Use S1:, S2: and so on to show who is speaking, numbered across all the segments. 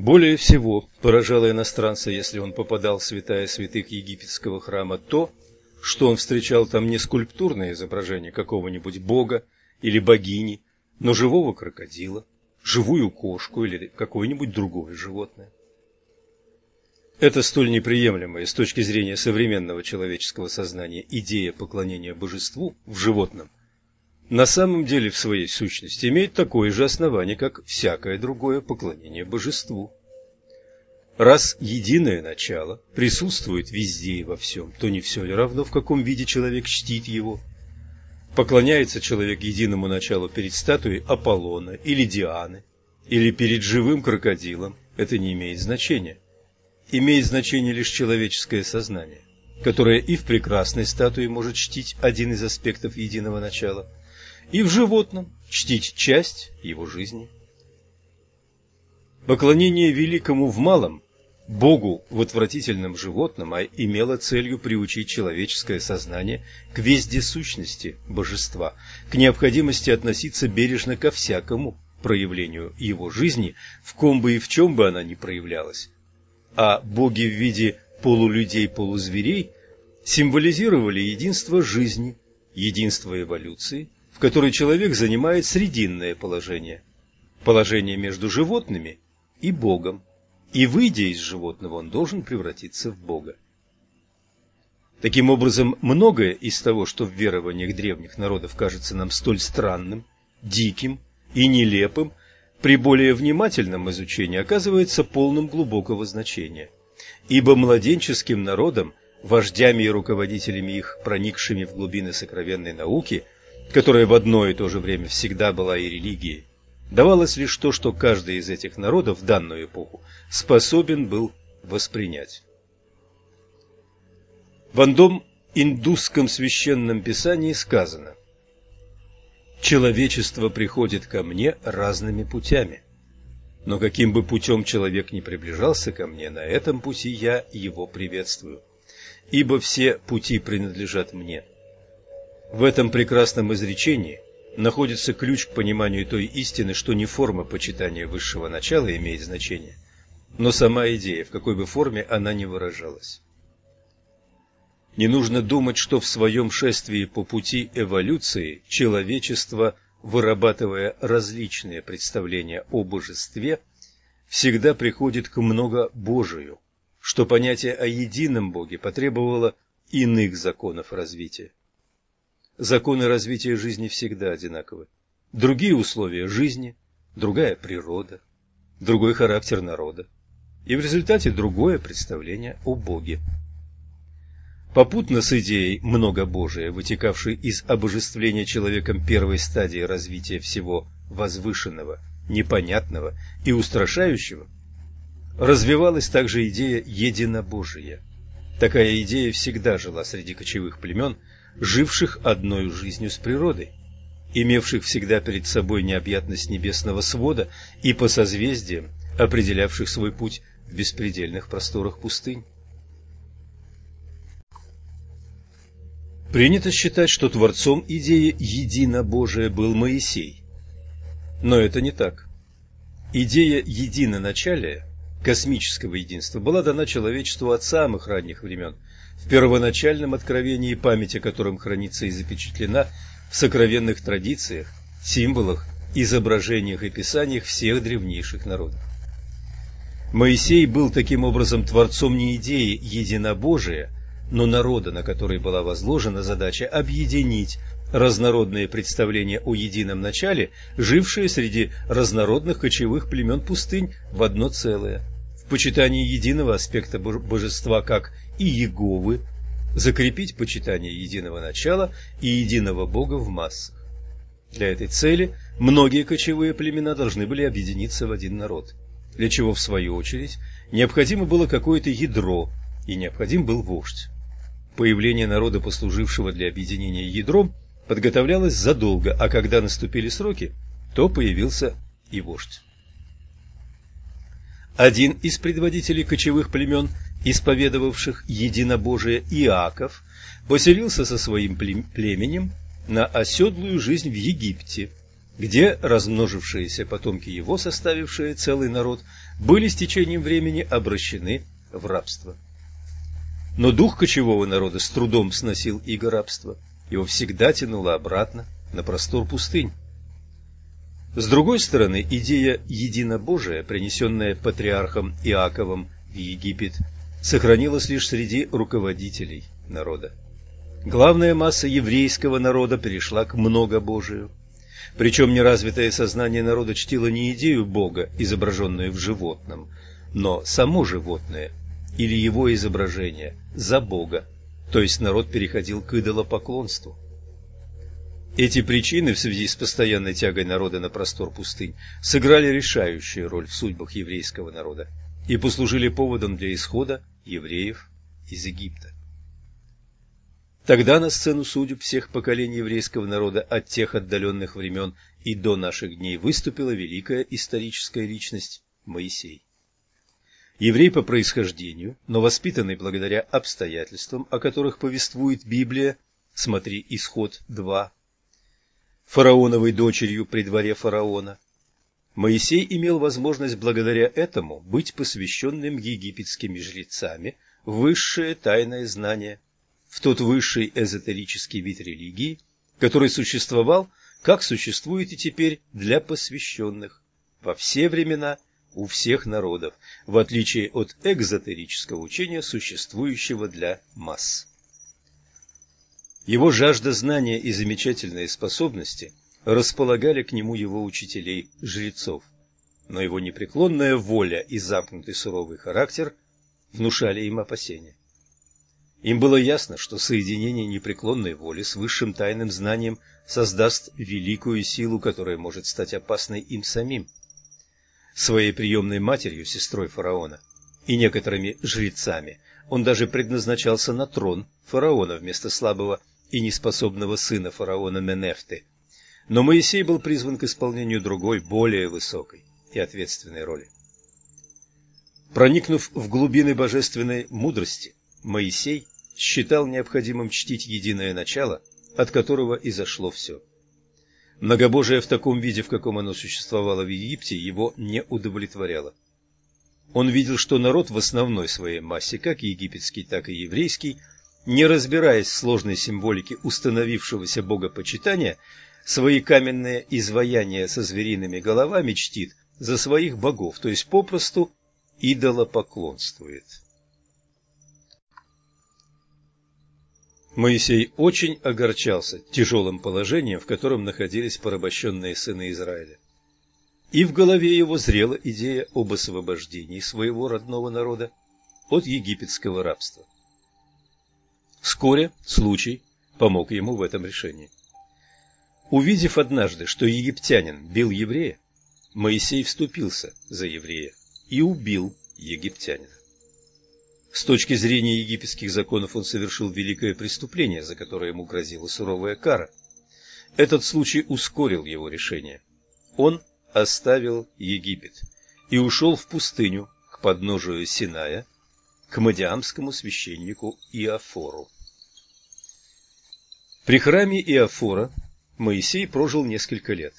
S1: Более всего поражало иностранца, если он попадал в святая святых египетского храма, то, что он встречал там не скульптурное изображение какого-нибудь бога или богини, но живого крокодила, живую кошку или какое-нибудь другое животное. Это столь неприемлемая с точки зрения современного человеческого сознания идея поклонения божеству в животном на самом деле в своей сущности имеет такое же основание, как всякое другое поклонение божеству. Раз единое начало присутствует везде и во всем, то не все ли равно, в каком виде человек чтит его? Поклоняется человек единому началу перед статуей Аполлона или Дианы, или перед живым крокодилом, это не имеет значения. Имеет значение лишь человеческое сознание, которое и в прекрасной статуе может чтить один из аспектов единого начала – и в животном чтить часть его жизни. Поклонение великому в малом, Богу в отвратительном животном, а имело целью приучить человеческое сознание к вездесущности божества, к необходимости относиться бережно ко всякому проявлению его жизни, в ком бы и в чем бы она ни проявлялась. А боги в виде полулюдей-полузверей символизировали единство жизни, единство эволюции, в которой человек занимает срединное положение, положение между животными и Богом, и, выйдя из животного, он должен превратиться в Бога. Таким образом, многое из того, что в верованиях древних народов кажется нам столь странным, диким и нелепым, при более внимательном изучении оказывается полным глубокого значения. Ибо младенческим народам, вождями и руководителями их, проникшими в глубины сокровенной науки – которая в одно и то же время всегда была и религией, давалось лишь то, что каждый из этих народов в данную эпоху способен был воспринять. В одном индусском священном писании сказано «Человечество приходит ко мне разными путями, но каким бы путем человек ни приближался ко мне, на этом пути я его приветствую, ибо все пути принадлежат мне». В этом прекрасном изречении находится ключ к пониманию той истины, что не форма почитания высшего начала имеет значение, но сама идея, в какой бы форме она ни выражалась. Не нужно думать, что в своем шествии по пути эволюции человечество, вырабатывая различные представления о божестве, всегда приходит к многобожию, что понятие о едином Боге потребовало иных законов развития. Законы развития жизни всегда одинаковы. Другие условия жизни, другая природа, другой характер народа. И в результате другое представление о Боге. Попутно с идеей многобожия, вытекавшей из обожествления человеком первой стадии развития всего возвышенного, непонятного и устрашающего, развивалась также идея единобожия. Такая идея всегда жила среди кочевых племен – живших одной жизнью с природой, имевших всегда перед собой необъятность небесного свода и по созвездиям, определявших свой путь в беспредельных просторах пустынь. Принято считать, что творцом идеи единобожия был Моисей. Но это не так. Идея единоначалия, космического единства, была дана человечеству от самых ранних времен – в первоначальном откровении, память о котором хранится и запечатлена в сокровенных традициях, символах, изображениях и писаниях всех древнейших народов. Моисей был таким образом творцом не идеи единобожия, но народа, на который была возложена задача объединить разнородные представления о едином начале, жившие среди разнородных кочевых племен пустынь в одно целое – почитании единого аспекта божества как и Еговы, закрепить почитание единого начала и единого Бога в массах. Для этой цели многие кочевые племена должны были объединиться в один народ, для чего, в свою очередь, необходимо было какое-то ядро, и необходим был вождь. Появление народа, послужившего для объединения ядром, подготовлялось задолго, а когда наступили сроки, то появился и вождь. Один из предводителей кочевых племен, исповедовавших единобожие Иаков, поселился со своим племенем на оседлую жизнь в Египте, где размножившиеся потомки его, составившие целый народ, были с течением времени обращены в рабство. Но дух кочевого народа с трудом сносил иго рабства, его всегда тянуло обратно на простор пустынь. С другой стороны, идея единобожия, принесенная патриархом Иаковом в Египет, сохранилась лишь среди руководителей народа. Главная масса еврейского народа перешла к многобожию. Причем неразвитое сознание народа чтило не идею Бога, изображенную в животном, но само животное или его изображение за Бога, то есть народ переходил к идолопоклонству. Эти причины в связи с постоянной тягой народа на простор пустынь сыграли решающую роль в судьбах еврейского народа и послужили поводом для исхода евреев из Египта. Тогда на сцену судеб всех поколений еврейского народа от тех отдаленных времен и до наших дней выступила великая историческая личность Моисей. Еврей по происхождению, но воспитанный благодаря обстоятельствам, о которых повествует Библия, смотри Исход 2, фараоновой дочерью при дворе фараона, Моисей имел возможность благодаря этому быть посвященным египетскими жрецами высшее тайное знание, в тот высший эзотерический вид религии, который существовал, как существует и теперь для посвященных во все времена у всех народов, в отличие от экзотерического учения, существующего для масс. Его жажда знания и замечательные способности располагали к нему его учителей, жрецов, но его непреклонная воля и замкнутый суровый характер внушали им опасения. Им было ясно, что соединение непреклонной воли с высшим тайным знанием создаст великую силу, которая может стать опасной им самим. Своей приемной матерью, сестрой фараона, и некоторыми жрецами он даже предназначался на трон фараона вместо слабого и неспособного сына фараона Менефты. Но Моисей был призван к исполнению другой, более высокой и ответственной роли. Проникнув в глубины божественной мудрости, Моисей считал необходимым чтить единое начало, от которого и зашло все. Многобожие в таком виде, в каком оно существовало в Египте, его не удовлетворяло. Он видел, что народ в основной своей массе, как египетский, так и еврейский, не разбираясь в сложной символике установившегося богопочитания, свои каменные изваяния со звериными головами чтит за своих богов, то есть попросту идолопоклонствует. Моисей очень огорчался тяжелым положением, в котором находились порабощенные сыны Израиля. И в голове его зрела идея об освобождении своего родного народа от египетского рабства. Вскоре случай помог ему в этом решении. Увидев однажды, что египтянин бил еврея, Моисей вступился за еврея и убил египтянина. С точки зрения египетских законов он совершил великое преступление, за которое ему грозила суровая кара. Этот случай ускорил его решение. Он оставил Египет и ушел в пустыню к подножию Синая, к мадиамскому священнику Иофору. При храме Иофора Моисей прожил несколько лет.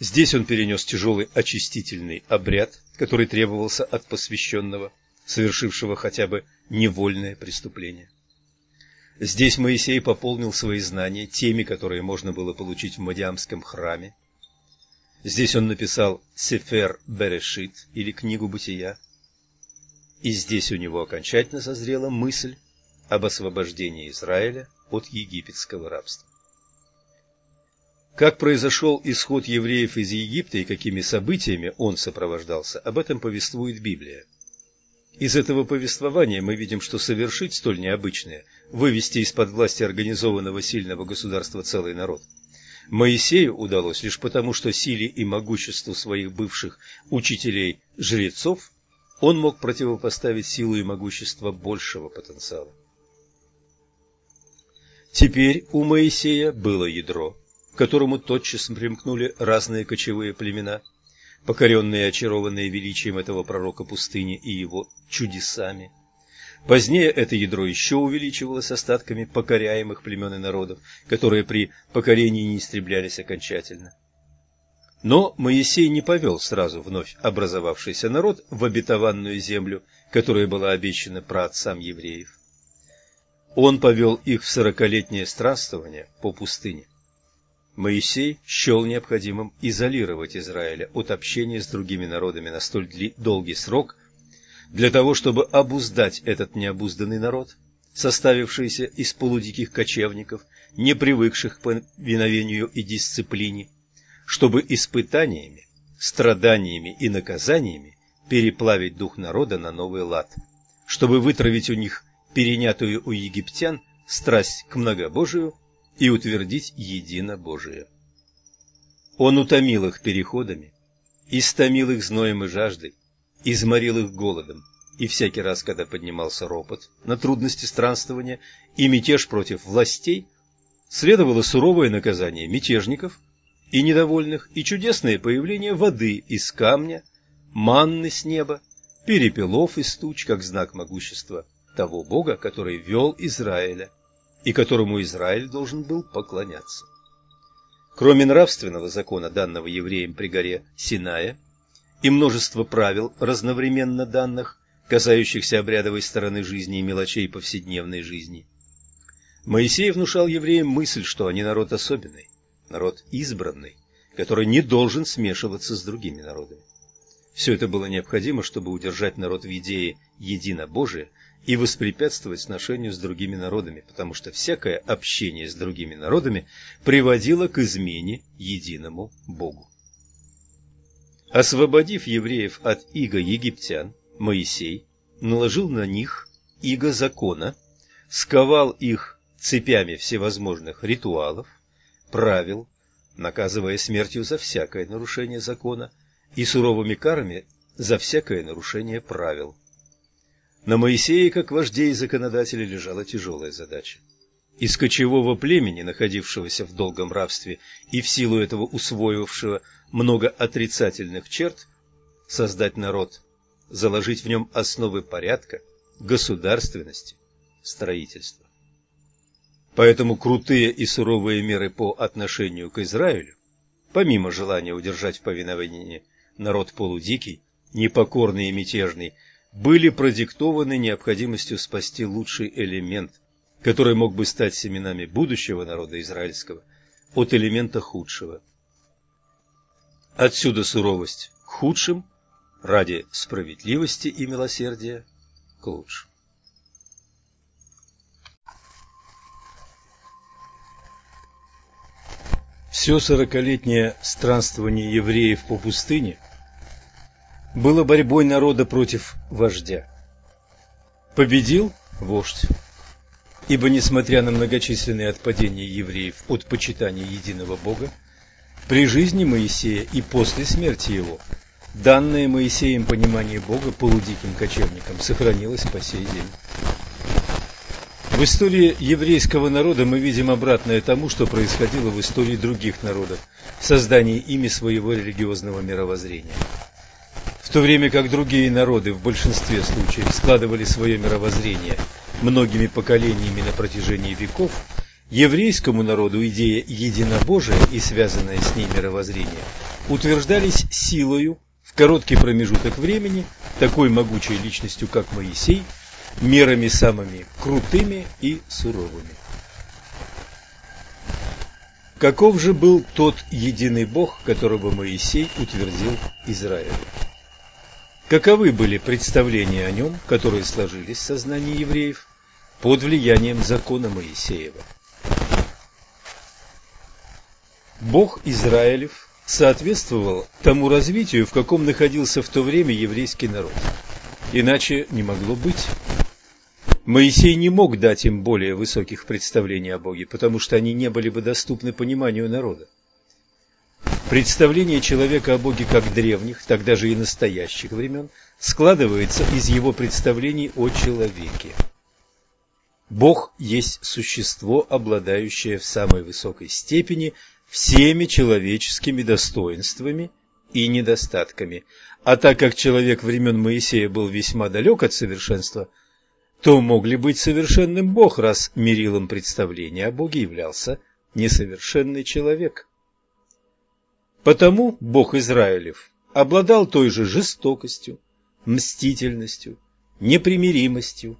S1: Здесь он перенес тяжелый очистительный обряд, который требовался от посвященного – совершившего хотя бы невольное преступление. Здесь Моисей пополнил свои знания теми, которые можно было получить в Мадиамском храме. Здесь он написал Сефер Берешит или Книгу Бытия. И здесь у него окончательно созрела мысль об освобождении Израиля от египетского рабства. Как произошел исход евреев из Египта и какими событиями он сопровождался, об этом повествует Библия. Из этого повествования мы видим, что совершить столь необычное, вывести из-под власти организованного сильного государства целый народ, Моисею удалось лишь потому, что силе и могуществу своих бывших учителей-жрецов он мог противопоставить силу и могущество большего потенциала. Теперь у Моисея было ядро, к которому тотчас примкнули разные кочевые племена – покоренные и очарованные величием этого пророка пустыни и его чудесами. Позднее это ядро еще увеличивалось остатками покоряемых племен и народов, которые при покорении не истреблялись окончательно. Но Моисей не повел сразу вновь образовавшийся народ в обетованную землю, которая была обещана праотцам евреев. Он повел их в сорокалетнее странствование по пустыне. Моисей счел необходимым изолировать Израиля от общения с другими народами на столь долгий срок, для того, чтобы обуздать этот необузданный народ, составившийся из полудиких кочевников, не привыкших к повиновению и дисциплине, чтобы испытаниями, страданиями и наказаниями переплавить дух народа на новый лад, чтобы вытравить у них перенятую у египтян страсть к многобожию и утвердить единобожие. Он утомил их переходами, истомил их зноем и жаждой, изморил их голодом, и всякий раз, когда поднимался ропот на трудности странствования и мятеж против властей, следовало суровое наказание мятежников и недовольных и чудесное появление воды из камня, манны с неба, перепелов из туч, как знак могущества того Бога, который вел Израиля и которому Израиль должен был поклоняться. Кроме нравственного закона, данного евреям при горе Синая, и множество правил, разновременно данных, касающихся обрядовой стороны жизни и мелочей повседневной жизни. Моисей внушал евреям мысль, что они народ особенный, народ избранный, который не должен смешиваться с другими народами. Все это было необходимо, чтобы удержать народ в идее единобожия и воспрепятствовать сношению с другими народами, потому что всякое общение с другими народами приводило к измене единому Богу. Освободив евреев от иго египтян, Моисей наложил на них иго закона, сковал их цепями всевозможных ритуалов, правил, наказывая смертью за всякое нарушение закона и суровыми карами за всякое нарушение правил. На Моисее, как вожде и законодателе, лежала тяжелая задача. Из кочевого племени, находившегося в долгом рабстве и в силу этого усвоившего много отрицательных черт, создать народ, заложить в нем основы порядка, государственности, строительства. Поэтому крутые и суровые меры по отношению к Израилю, помимо желания удержать в повиновении народ полудикий, непокорный и мятежный, были продиктованы необходимостью спасти лучший элемент, который мог бы стать семенами будущего народа израильского, от элемента худшего. Отсюда суровость к худшим ради справедливости и милосердия к лучшим. Все сорокалетнее странствование евреев по пустыне было борьбой народа против вождя. Победил вождь, ибо, несмотря на многочисленные отпадения евреев от почитания единого Бога, при жизни Моисея и после смерти его, данное Моисеем понимание Бога полудиким кочевникам сохранилось по сей день. В истории еврейского народа мы видим обратное тому, что происходило в истории других народов в создании ими своего религиозного мировоззрения. В то время как другие народы в большинстве случаев складывали свое мировоззрение многими поколениями на протяжении веков, еврейскому народу идея единобожия и связанное с ней мировоззрение утверждались силою в короткий промежуток времени такой могучей личностью, как Моисей, мерами самыми крутыми и суровыми. Каков же был тот единый Бог, которого Моисей утвердил Израилю? Каковы были представления о нем, которые сложились в сознании евреев под влиянием закона Моисеева? Бог Израилев соответствовал тому развитию, в каком находился в то время еврейский народ. Иначе не могло быть. Моисей не мог дать им более высоких представлений о Боге, потому что они не были бы доступны пониманию народа. Представление человека о Боге как древних, так даже и настоящих времен складывается из его представлений о человеке. Бог есть существо, обладающее в самой высокой степени всеми человеческими достоинствами и недостатками. А так как человек времен Моисея был весьма далек от совершенства – то мог ли быть совершенным Бог, раз мерилом представления о Боге являлся несовершенный человек? Потому Бог Израилев обладал той же жестокостью, мстительностью, непримиримостью,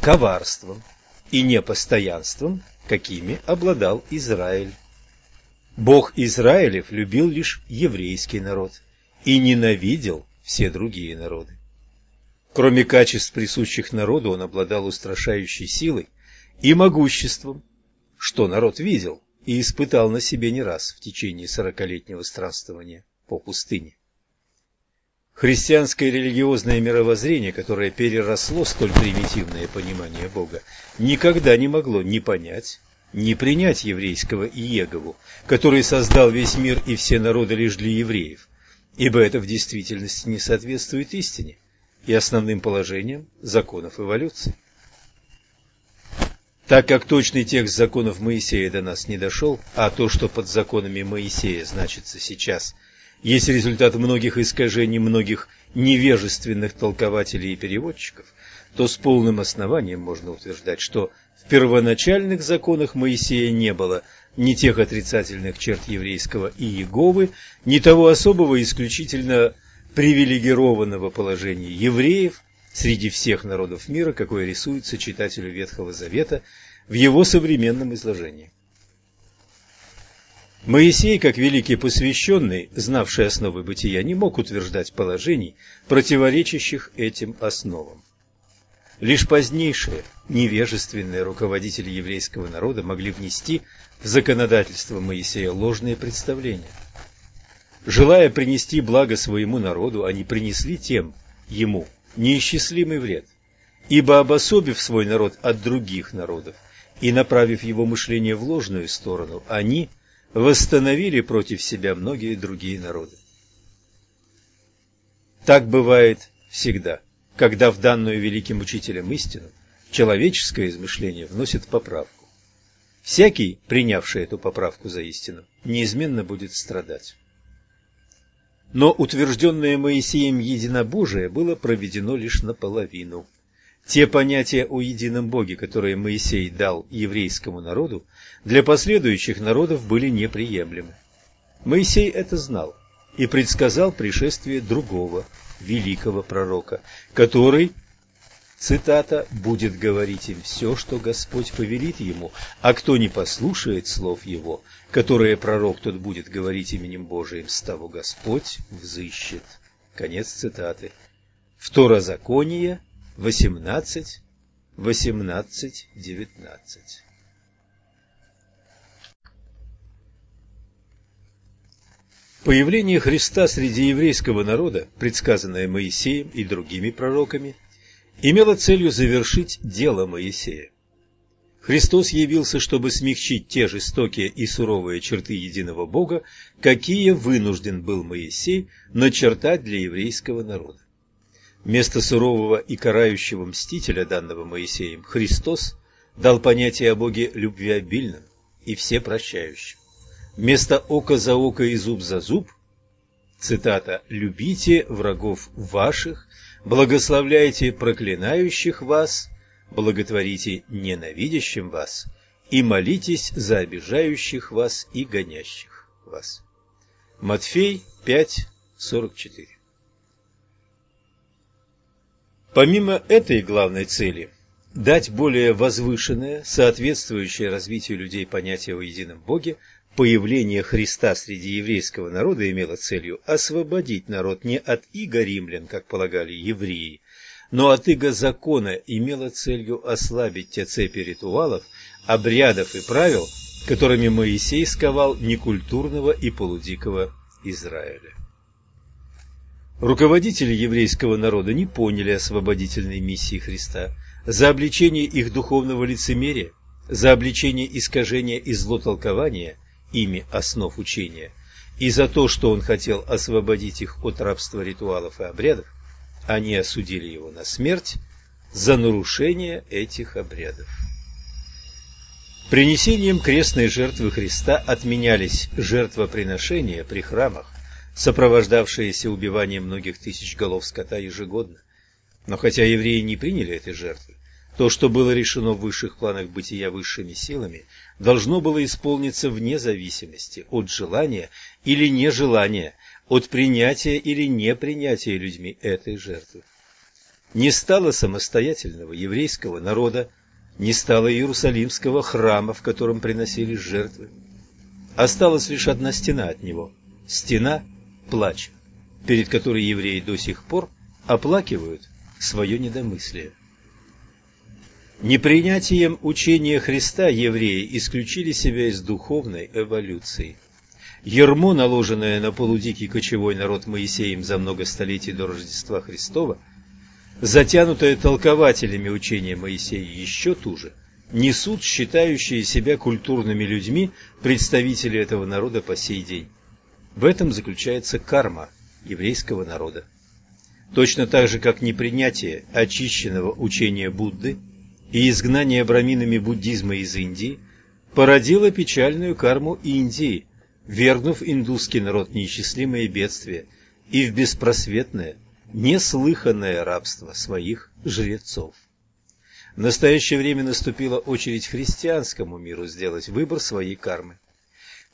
S1: коварством и непостоянством, какими обладал Израиль. Бог Израилев любил лишь еврейский народ и ненавидел все другие народы. Кроме качеств, присущих народу, он обладал устрашающей силой и могуществом, что народ видел и испытал на себе не раз в течение сорокалетнего странствования по пустыне. Христианское религиозное мировоззрение, которое переросло столь примитивное понимание Бога, никогда не могло ни понять, ни принять еврейского Иегову, который создал весь мир и все народы лишь для евреев, ибо это в действительности не соответствует истине и основным положениям законов эволюции. Так как точный текст законов Моисея до нас не дошел, а то, что под законами Моисея значится сейчас – есть результат многих искажений многих невежественных толкователей и переводчиков, то с полным основанием можно утверждать, что в первоначальных законах Моисея не было ни тех отрицательных черт еврейского Иеговы, ни того особого исключительно привилегированного положения евреев среди всех народов мира, какое рисуется читателю Ветхого Завета в его современном изложении. Моисей, как великий посвященный, знавший основы бытия, не мог утверждать положений, противоречащих этим основам. Лишь позднейшие невежественные руководители еврейского народа могли внести в законодательство Моисея ложные представления. Желая принести благо своему народу, они принесли тем ему неисчислимый вред, ибо обособив свой народ от других народов и направив его мышление в ложную сторону, они – восстановили против себя многие другие народы. Так бывает всегда, когда в данную великим учителем истину человеческое измышление вносит поправку. Всякий, принявший эту поправку за истину, неизменно будет страдать. Но утвержденное Моисеем единобожие было проведено лишь наполовину – те понятия о едином Боге, которые Моисей дал еврейскому народу, для последующих народов были неприемлемы. Моисей это знал и предсказал пришествие другого великого пророка, который, цитата, «будет говорить им все, что Господь повелит ему, а кто не послушает слов его, которые пророк тот будет говорить именем Божиим, с того Господь взыщет». Конец цитаты. Второзаконие, восемнадцать, восемнадцать, девятнадцать. Появление Христа среди еврейского народа, предсказанное Моисеем и другими пророками, имело целью завершить дело Моисея. Христос явился, чтобы смягчить те жестокие и суровые черты единого Бога, какие вынужден был Моисей начертать для еврейского народа. Вместо сурового и карающего мстителя, данного Моисеем, Христос дал понятие о Боге любвеобильном и всепрощающем. Вместо око за око и зуб за зуб, цитата, «любите врагов ваших, благословляйте проклинающих вас, благотворите ненавидящим вас и молитесь за обижающих вас и гонящих вас». Матфей 5, 44 Помимо этой главной цели, дать более возвышенное, соответствующее развитию людей понятие о едином Боге, появление Христа среди еврейского народа имело целью освободить народ не от иго римлян, как полагали евреи, но от иго закона имело целью ослабить те цепи ритуалов, обрядов и правил, которыми Моисей сковал некультурного и полудикого Израиля. Руководители еврейского народа не поняли освободительной миссии Христа. За обличение их духовного лицемерия, за обличение искажения и злотолкования ими основ учения, и за то, что он хотел освободить их от рабства ритуалов и обрядов, они осудили его на смерть за нарушение этих обрядов. Принесением крестной жертвы Христа отменялись жертвоприношения при храмах, сопровождавшееся убиванием многих тысяч голов скота ежегодно. Но хотя евреи не приняли этой жертвы, То, что было решено в высших планах бытия высшими силами, должно было исполниться вне зависимости от желания или нежелания, от принятия или непринятия людьми этой жертвы. Не стало самостоятельного еврейского народа, не стало Иерусалимского храма, в котором приносились жертвы. Осталась лишь одна стена от него – стена плача, перед которой евреи до сих пор оплакивают свое недомыслие. Непринятием учения Христа евреи исключили себя из духовной эволюции. Ермо, наложенное на полудикий кочевой народ Моисеем за много столетий до Рождества Христова, затянутое толкователями учения Моисея еще туже, несут считающие себя культурными людьми представители этого народа по сей день. В этом заключается карма еврейского народа. Точно так же, как непринятие очищенного учения Будды – и изгнание браминами буддизма из Индии породило печальную карму Индии, вернув индусский народ неисчислимые бедствия и в беспросветное, неслыханное рабство своих жрецов. В настоящее время наступила очередь христианскому миру сделать выбор своей кармы.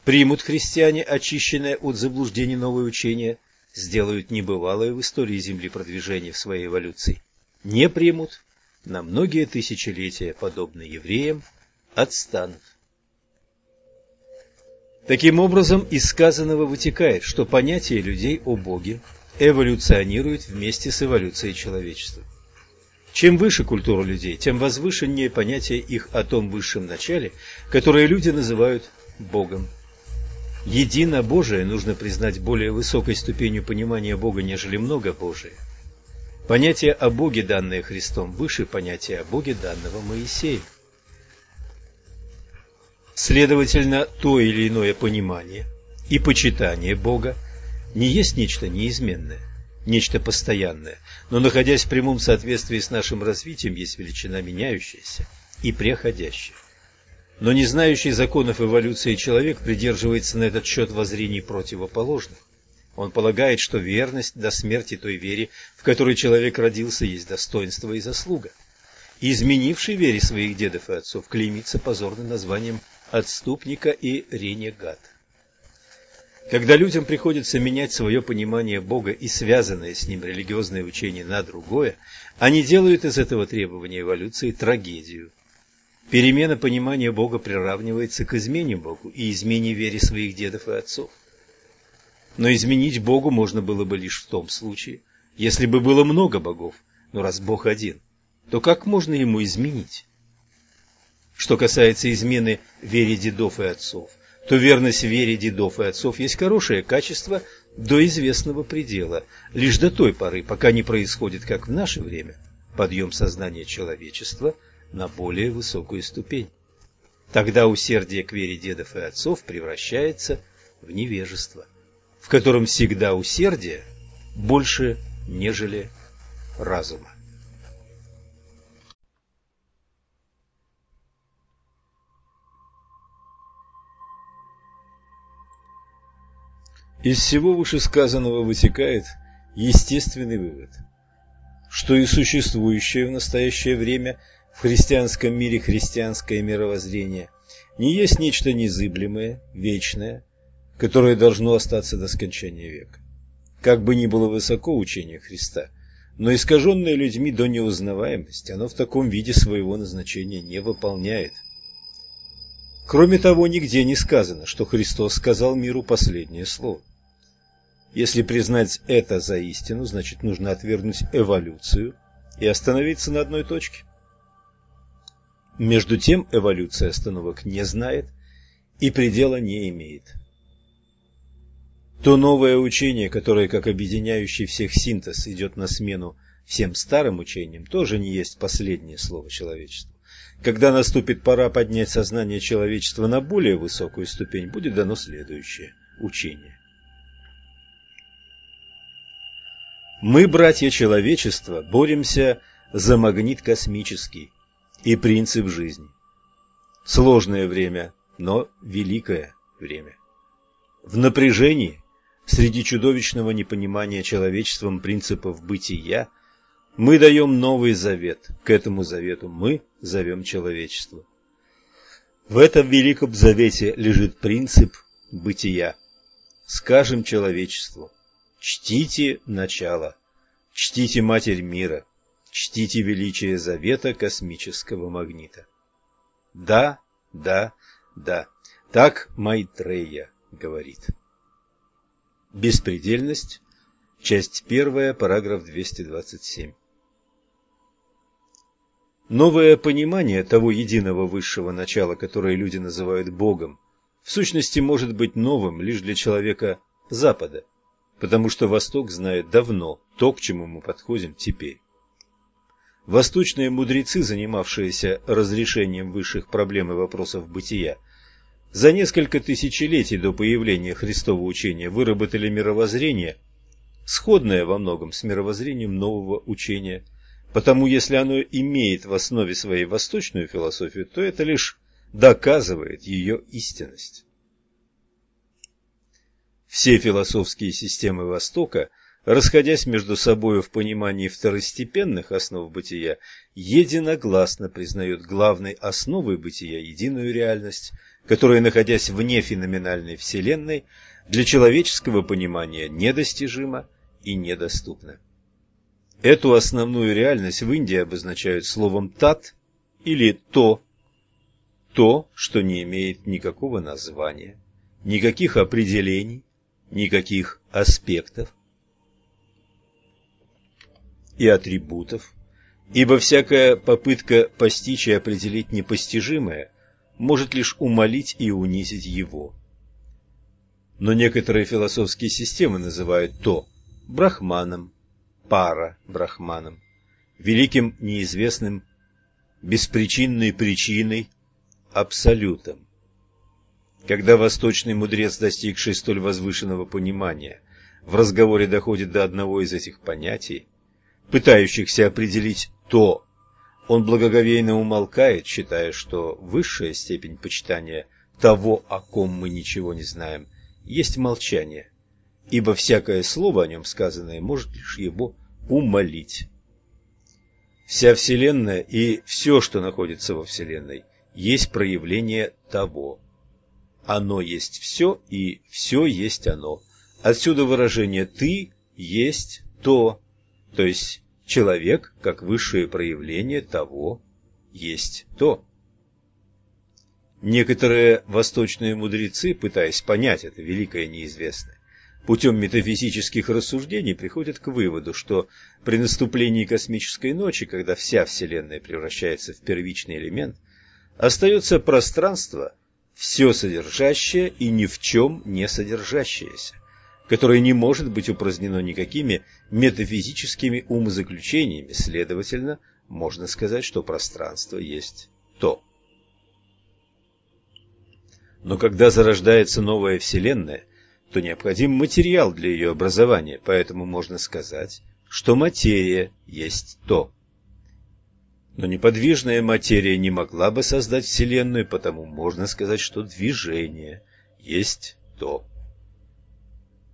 S1: Примут христиане очищенное от заблуждений новое учение, сделают небывалое в истории Земли продвижение в своей эволюции. Не примут на многие тысячелетия, подобно евреям, отстанут. Таким образом, из сказанного вытекает, что понятие людей о Боге эволюционирует вместе с эволюцией человечества. Чем выше культура людей, тем возвышеннее понятие их о том высшем начале, которое люди называют Богом. Едино Божие нужно признать более высокой ступенью понимания Бога, нежели много Божие. Понятие о Боге, данное Христом, выше понятия о Боге, данного Моисеем. Следовательно, то или иное понимание и почитание Бога не есть нечто неизменное, нечто постоянное, но, находясь в прямом соответствии с нашим развитием, есть величина меняющаяся и преходящая. Но не знающий законов эволюции человек придерживается на этот счет воззрений противоположных. Он полагает, что верность до смерти той вере, в которой человек родился, есть достоинство и заслуга. Изменивший вере своих дедов и отцов клеймится позорным названием отступника и ренегат. Когда людям приходится менять свое понимание Бога и связанное с ним религиозное учение на другое, они делают из этого требования эволюции трагедию. Перемена понимания Бога приравнивается к измене Богу и измене вере своих дедов и отцов. Но изменить Богу можно было бы лишь в том случае, если бы было много богов, но раз Бог один, то как можно ему изменить? Что касается измены вере дедов и отцов, то верность вере дедов и отцов есть хорошее качество до известного предела, лишь до той поры, пока не происходит, как в наше время, подъем сознания человечества на более высокую ступень. Тогда усердие к вере дедов и отцов превращается в невежество в котором всегда усердие больше, нежели разума. Из всего вышесказанного вытекает естественный вывод, что и существующее в настоящее время в христианском мире христианское мировоззрение не есть нечто незыблемое, вечное, которое должно остаться до скончания века. Как бы ни было высоко учение Христа, но искаженное людьми до неузнаваемости, оно в таком виде своего назначения не выполняет. Кроме того, нигде не сказано, что Христос сказал миру последнее слово. Если признать это за истину, значит нужно отвергнуть эволюцию и остановиться на одной точке. Между тем эволюция остановок не знает и предела не имеет. То новое учение, которое как объединяющий всех синтез идет на смену всем старым учениям, тоже не есть последнее слово человечества. Когда наступит пора поднять сознание человечества на более высокую ступень, будет дано следующее учение. Мы, братья человечества, боремся за магнит космический и принцип жизни. Сложное время, но великое время. В напряжении Среди чудовищного непонимания человечеством принципов бытия Мы даем новый завет. К этому завету мы зовем человечество. В этом великом завете лежит принцип бытия. Скажем человечеству, чтите начало, чтите Матерь мира, чтите величие завета космического магнита. Да, да, да, так Майтрея говорит. Беспредельность, часть первая, параграф 227. Новое понимание того единого высшего начала, которое люди называют Богом, в сущности может быть новым лишь для человека Запада, потому что Восток знает давно то, к чему мы подходим теперь. Восточные мудрецы, занимавшиеся разрешением высших проблем и вопросов бытия, за несколько тысячелетий до появления Христового учения выработали мировоззрение, сходное во многом с мировоззрением нового учения – Потому если оно имеет в основе своей восточную философию, то это лишь доказывает ее истинность. Все философские системы Востока, расходясь между собой в понимании второстепенных основ бытия, единогласно признают главной основой бытия единую реальность, которая, находясь вне феноменальной Вселенной, для человеческого понимания недостижима и недоступна. Эту основную реальность в Индии обозначают словом «тат» или «то», то, что не имеет никакого названия, никаких определений, никаких аспектов и атрибутов, ибо всякая попытка постичь и определить непостижимое может лишь умолить и унизить его. Но некоторые философские системы называют то брахманом, пара брахманом, великим неизвестным, беспричинной причиной, абсолютом. Когда восточный мудрец, достигший столь возвышенного понимания, в разговоре доходит до одного из этих понятий, пытающихся определить то, он благоговейно умолкает, считая, что высшая степень почитания того, о ком мы ничего не знаем, есть молчание – ибо всякое слово о нем сказанное может лишь его умолить. Вся Вселенная и все, что находится во Вселенной, есть проявление того. Оно есть все, и все есть оно. Отсюда выражение «ты есть то», то есть человек, как высшее проявление того, есть то. Некоторые восточные мудрецы, пытаясь понять это великое неизвестное, путем метафизических рассуждений приходят к выводу, что при наступлении космической ночи, когда вся Вселенная превращается в первичный элемент, остается пространство, все содержащее и ни в чем не содержащееся, которое не может быть упразднено никакими метафизическими умозаключениями, следовательно, можно сказать, что пространство есть то. Но когда зарождается новая Вселенная – то необходим материал для ее образования, поэтому можно сказать, что материя есть то. Но неподвижная материя не могла бы создать Вселенную, потому можно сказать, что движение есть то.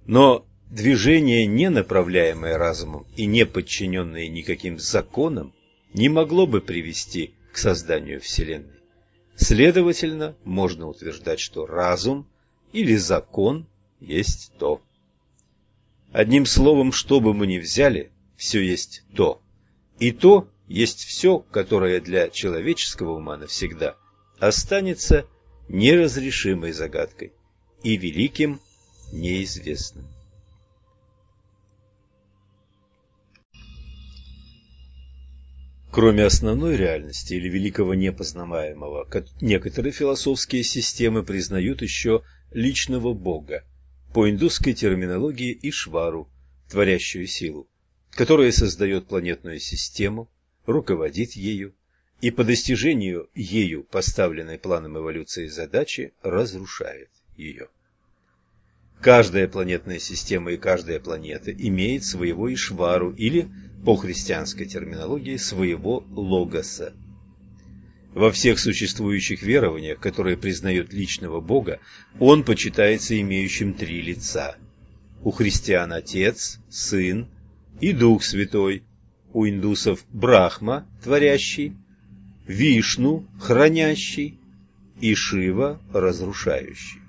S1: Но движение, не направляемое разумом и не подчиненное никаким законам, не могло бы привести к созданию Вселенной. Следовательно, можно утверждать, что разум или закон есть то. Одним словом, что бы мы ни взяли, все есть то. И то есть все, которое для человеческого ума навсегда останется неразрешимой загадкой и великим неизвестным. Кроме основной реальности или великого непознаваемого, некоторые философские системы признают еще личного Бога, по индусской терминологии Ишвару, творящую силу, которая создает планетную систему, руководит ею и по достижению ею поставленной планом эволюции задачи разрушает ее. Каждая планетная система и каждая планета имеет своего Ишвару или, по христианской терминологии, своего Логоса – во всех существующих верованиях, которые признают личного Бога, он почитается имеющим три лица. У христиан Отец, Сын и Дух Святой. у индусов Брахма, творящий, Вишну, хранящий, и Шива, разрушающий.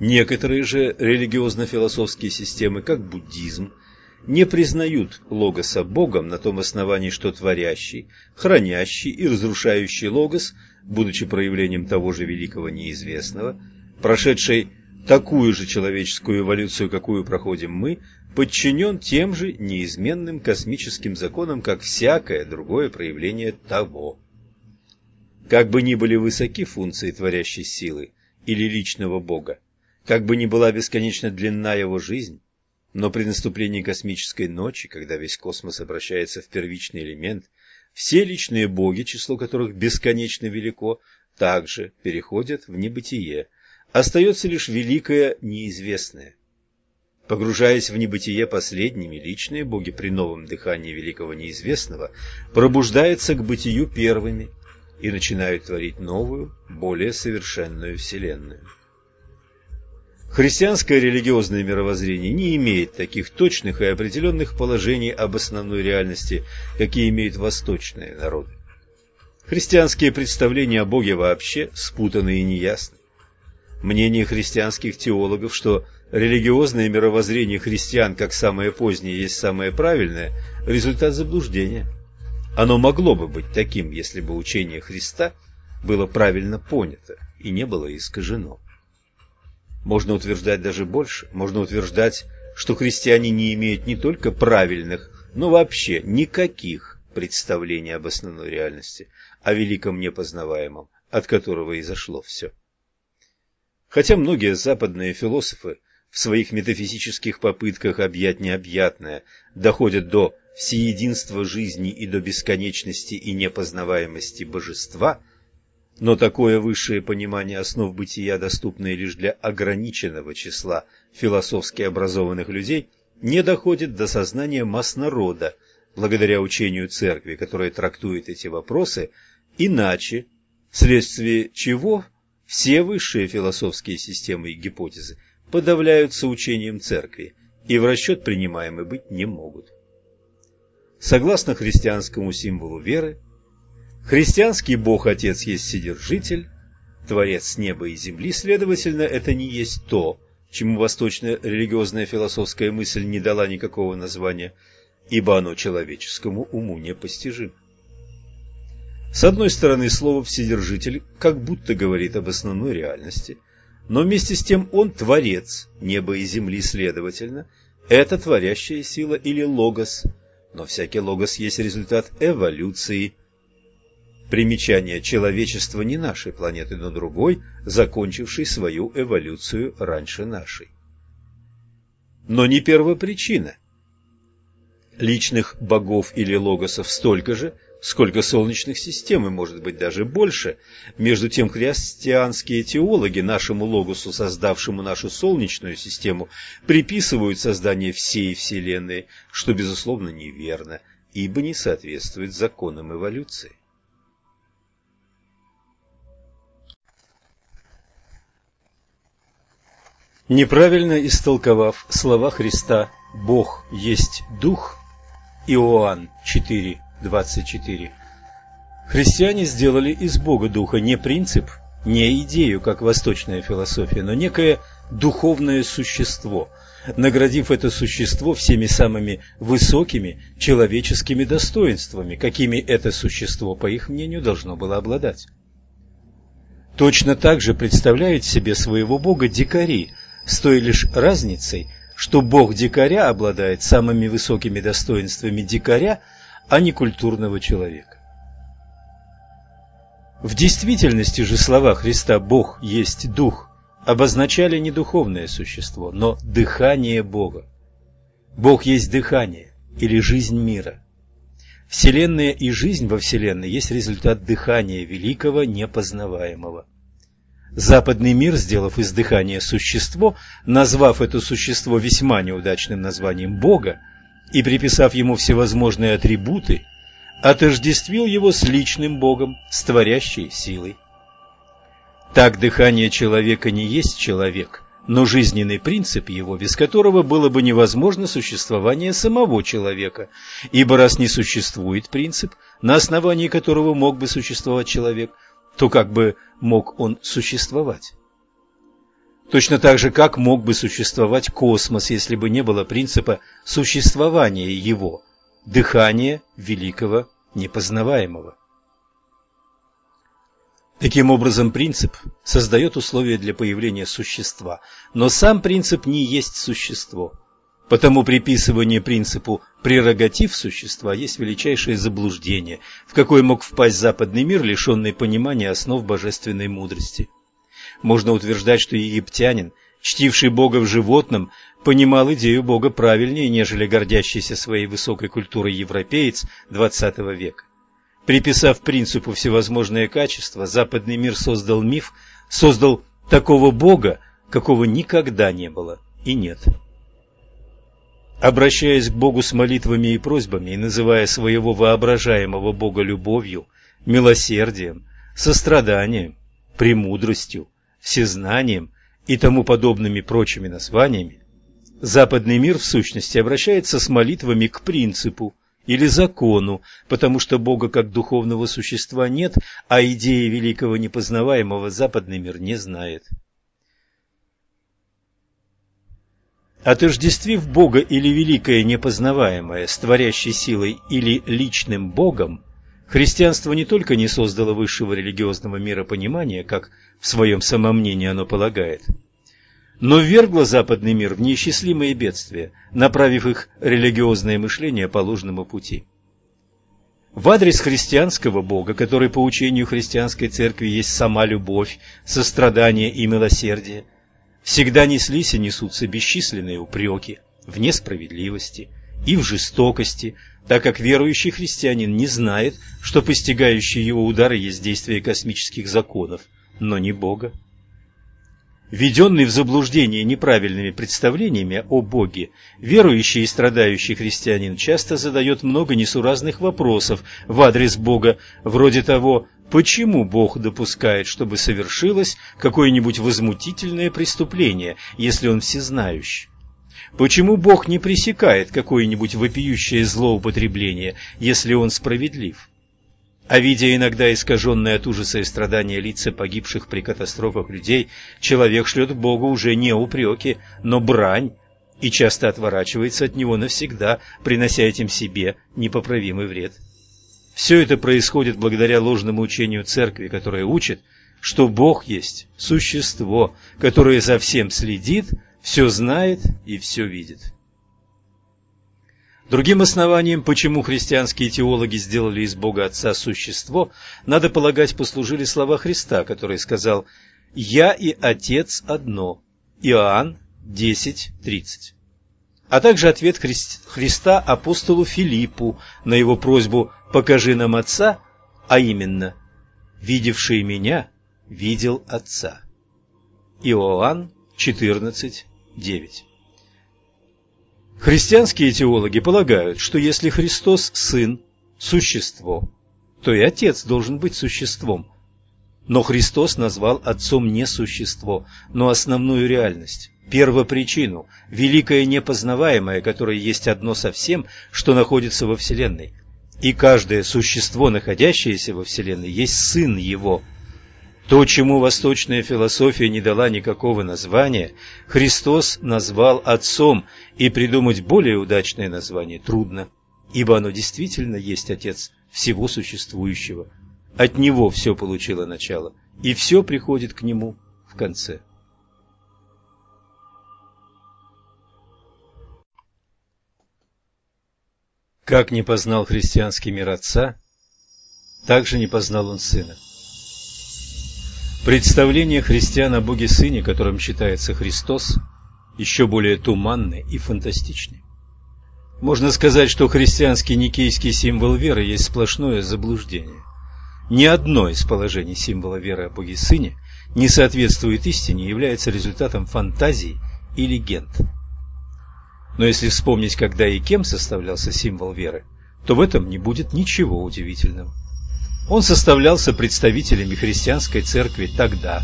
S1: Некоторые же религиозно-философские системы, как буддизм, не признают логоса Богом на том основании, что творящий, хранящий и разрушающий логос, будучи проявлением того же великого неизвестного, прошедший такую же человеческую эволюцию, какую проходим мы, подчинен тем же неизменным космическим законам, как всякое другое проявление того. Как бы ни были высоки функции творящей силы или личного Бога, как бы ни была бесконечно длинна его жизнь, но при наступлении космической ночи, когда весь космос обращается в первичный элемент, все личные боги, число которых бесконечно велико, также переходят в небытие. Остается лишь великое неизвестное. Погружаясь в небытие последними, личные боги при новом дыхании великого неизвестного пробуждаются к бытию первыми и начинают творить новую, более совершенную вселенную. Христианское религиозное мировоззрение не имеет таких точных и определенных положений об основной реальности, какие имеют восточные народы. Христианские представления о Боге вообще спутаны и неясны. Мнение христианских теологов, что религиозное мировоззрение христиан как самое позднее есть самое правильное, результат заблуждения. Оно могло бы быть таким, если бы учение Христа было правильно понято и не было искажено. Можно утверждать даже больше. Можно утверждать, что христиане не имеют не только правильных, но вообще никаких представлений об основной реальности, о великом непознаваемом, от которого и зашло все. Хотя многие западные философы в своих метафизических попытках объять необъятное доходят до всеединства жизни и до бесконечности и непознаваемости божества – но такое высшее понимание основ бытия, доступное лишь для ограниченного числа философски образованных людей, не доходит до сознания масс народа, благодаря учению церкви, которая трактует эти вопросы иначе, вследствие чего все высшие философские системы и гипотезы подавляются учением церкви и в расчет принимаемы быть не могут. Согласно христианскому символу веры, Христианский Бог-Отец есть Вседержитель, Творец неба и земли, следовательно, это не есть то, чему восточная религиозная философская мысль не дала никакого названия, ибо оно человеческому уму непостижимо. С одной стороны, слово «вседержитель» как будто говорит об основной реальности, но вместе с тем он творец неба и земли, следовательно, это творящая сила или логос, но всякий логос есть результат эволюции – Примечание человечества не нашей планеты, но другой, закончившей свою эволюцию раньше нашей. Но не первопричина. Личных богов или логосов столько же, сколько солнечных систем, и может быть даже больше. Между тем христианские теологи нашему логосу, создавшему нашу солнечную систему, приписывают создание всей Вселенной, что безусловно неверно, ибо не соответствует законам эволюции. Неправильно истолковав слова Христа «Бог есть Дух» Иоанн 4.24, христиане сделали из Бога Духа не принцип, не идею, как восточная философия, но некое духовное существо, наградив это существо всеми самыми высокими человеческими достоинствами, какими это существо, по их мнению, должно было обладать. Точно так же представляют себе своего Бога дикари – с той лишь разницей, что бог дикаря обладает самыми высокими достоинствами дикаря, а не культурного человека. В действительности же слова Христа «Бог есть Дух» обозначали не духовное существо, но дыхание Бога. Бог есть дыхание или жизнь мира. Вселенная и жизнь во Вселенной есть результат дыхания великого непознаваемого. Западный мир, сделав из дыхания существо, назвав это существо весьма неудачным названием Бога и приписав ему всевозможные атрибуты, отождествил его с личным Богом, с творящей силой. Так дыхание человека не есть человек, но жизненный принцип его, без которого было бы невозможно существование самого человека, ибо раз не существует принцип, на основании которого мог бы существовать человек, то как бы мог он существовать? Точно так же, как мог бы существовать космос, если бы не было принципа существования его, дыхания великого непознаваемого. Таким образом, принцип создает условия для появления существа, но сам принцип не есть существо. Потому приписывание принципу прерогатив существа есть величайшее заблуждение, в какое мог впасть западный мир, лишенный понимания основ божественной мудрости. Можно утверждать, что египтянин, чтивший Бога в животном, понимал идею Бога правильнее, нежели гордящийся своей высокой культурой европеец XX века. Приписав принципу всевозможные качества, западный мир создал миф, создал такого Бога, какого никогда не было и нет. Обращаясь к Богу с молитвами и просьбами и называя своего воображаемого Бога любовью, милосердием, состраданием, премудростью, всезнанием и тому подобными прочими названиями, западный мир в сущности обращается с молитвами к принципу, или закону, потому что Бога как духовного существа нет, а идеи великого непознаваемого западный мир не знает. Отождествив Бога или великое непознаваемое с творящей силой или личным Богом, христианство не только не создало высшего религиозного миропонимания, как в своем самомнении оно полагает – но ввергло западный мир в неисчислимые бедствия, направив их религиозное мышление по ложному пути. В адрес христианского Бога, который по учению христианской церкви есть сама любовь, сострадание и милосердие, всегда неслись и несутся бесчисленные упреки в несправедливости и в жестокости, так как верующий христианин не знает, что постигающие его удары есть действие космических законов, но не Бога. Введенный в заблуждение неправильными представлениями о Боге, верующий и страдающий христианин часто задает много несуразных вопросов в адрес Бога, вроде того, почему Бог допускает, чтобы совершилось какое-нибудь возмутительное преступление, если Он всезнающий? Почему Бог не пресекает какое-нибудь вопиющее злоупотребление, если Он справедлив? А видя иногда искаженные от ужаса и страдания лица погибших при катастрофах людей, человек шлет Богу уже не упреки, но брань, и часто отворачивается от него навсегда, принося этим себе непоправимый вред. Все это происходит благодаря ложному учению церкви, которая учит, что Бог есть существо, которое за всем следит, все знает и все видит. Другим основанием, почему христианские теологи сделали из Бога Отца существо, надо полагать, послужили слова Христа, который сказал «Я и Отец одно» Иоанн 10.30. А также ответ Христа апостолу Филиппу на его просьбу «Покажи нам Отца», а именно «Видевший меня, видел Отца». Иоанн 14.9 Христианские теологи полагают, что если Христос – Сын, существо, то и Отец должен быть существом. Но Христос назвал Отцом не существо, но основную реальность, первопричину, великое непознаваемое, которое есть одно со всем, что находится во Вселенной. И каждое существо, находящееся во Вселенной, есть Сын Его – то, чему восточная философия не дала никакого названия, Христос назвал Отцом, и придумать более удачное название трудно, ибо оно действительно есть Отец всего существующего. От Него все получило начало, и все приходит к Нему в конце. Как не познал христианский мир Отца, так же не познал он Сына. Представление христиан о Боге Сыне, которым считается Христос, еще более туманны и фантастичны. Можно сказать, что христианский никейский символ веры есть сплошное заблуждение. Ни одно из положений символа веры о Боге Сыне не соответствует истине и является результатом фантазий и легенд. Но если вспомнить, когда и кем составлялся символ веры, то в этом не будет ничего удивительного. Он составлялся представителями христианской церкви тогда,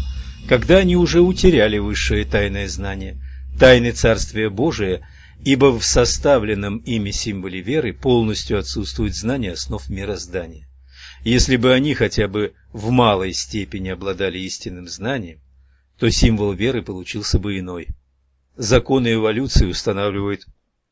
S1: когда они уже утеряли высшее тайное знание, тайны Царствия Божия, ибо в составленном ими символе веры полностью отсутствует знание основ мироздания. Если бы они хотя бы в малой степени обладали истинным знанием, то символ веры получился бы иной. Законы эволюции устанавливают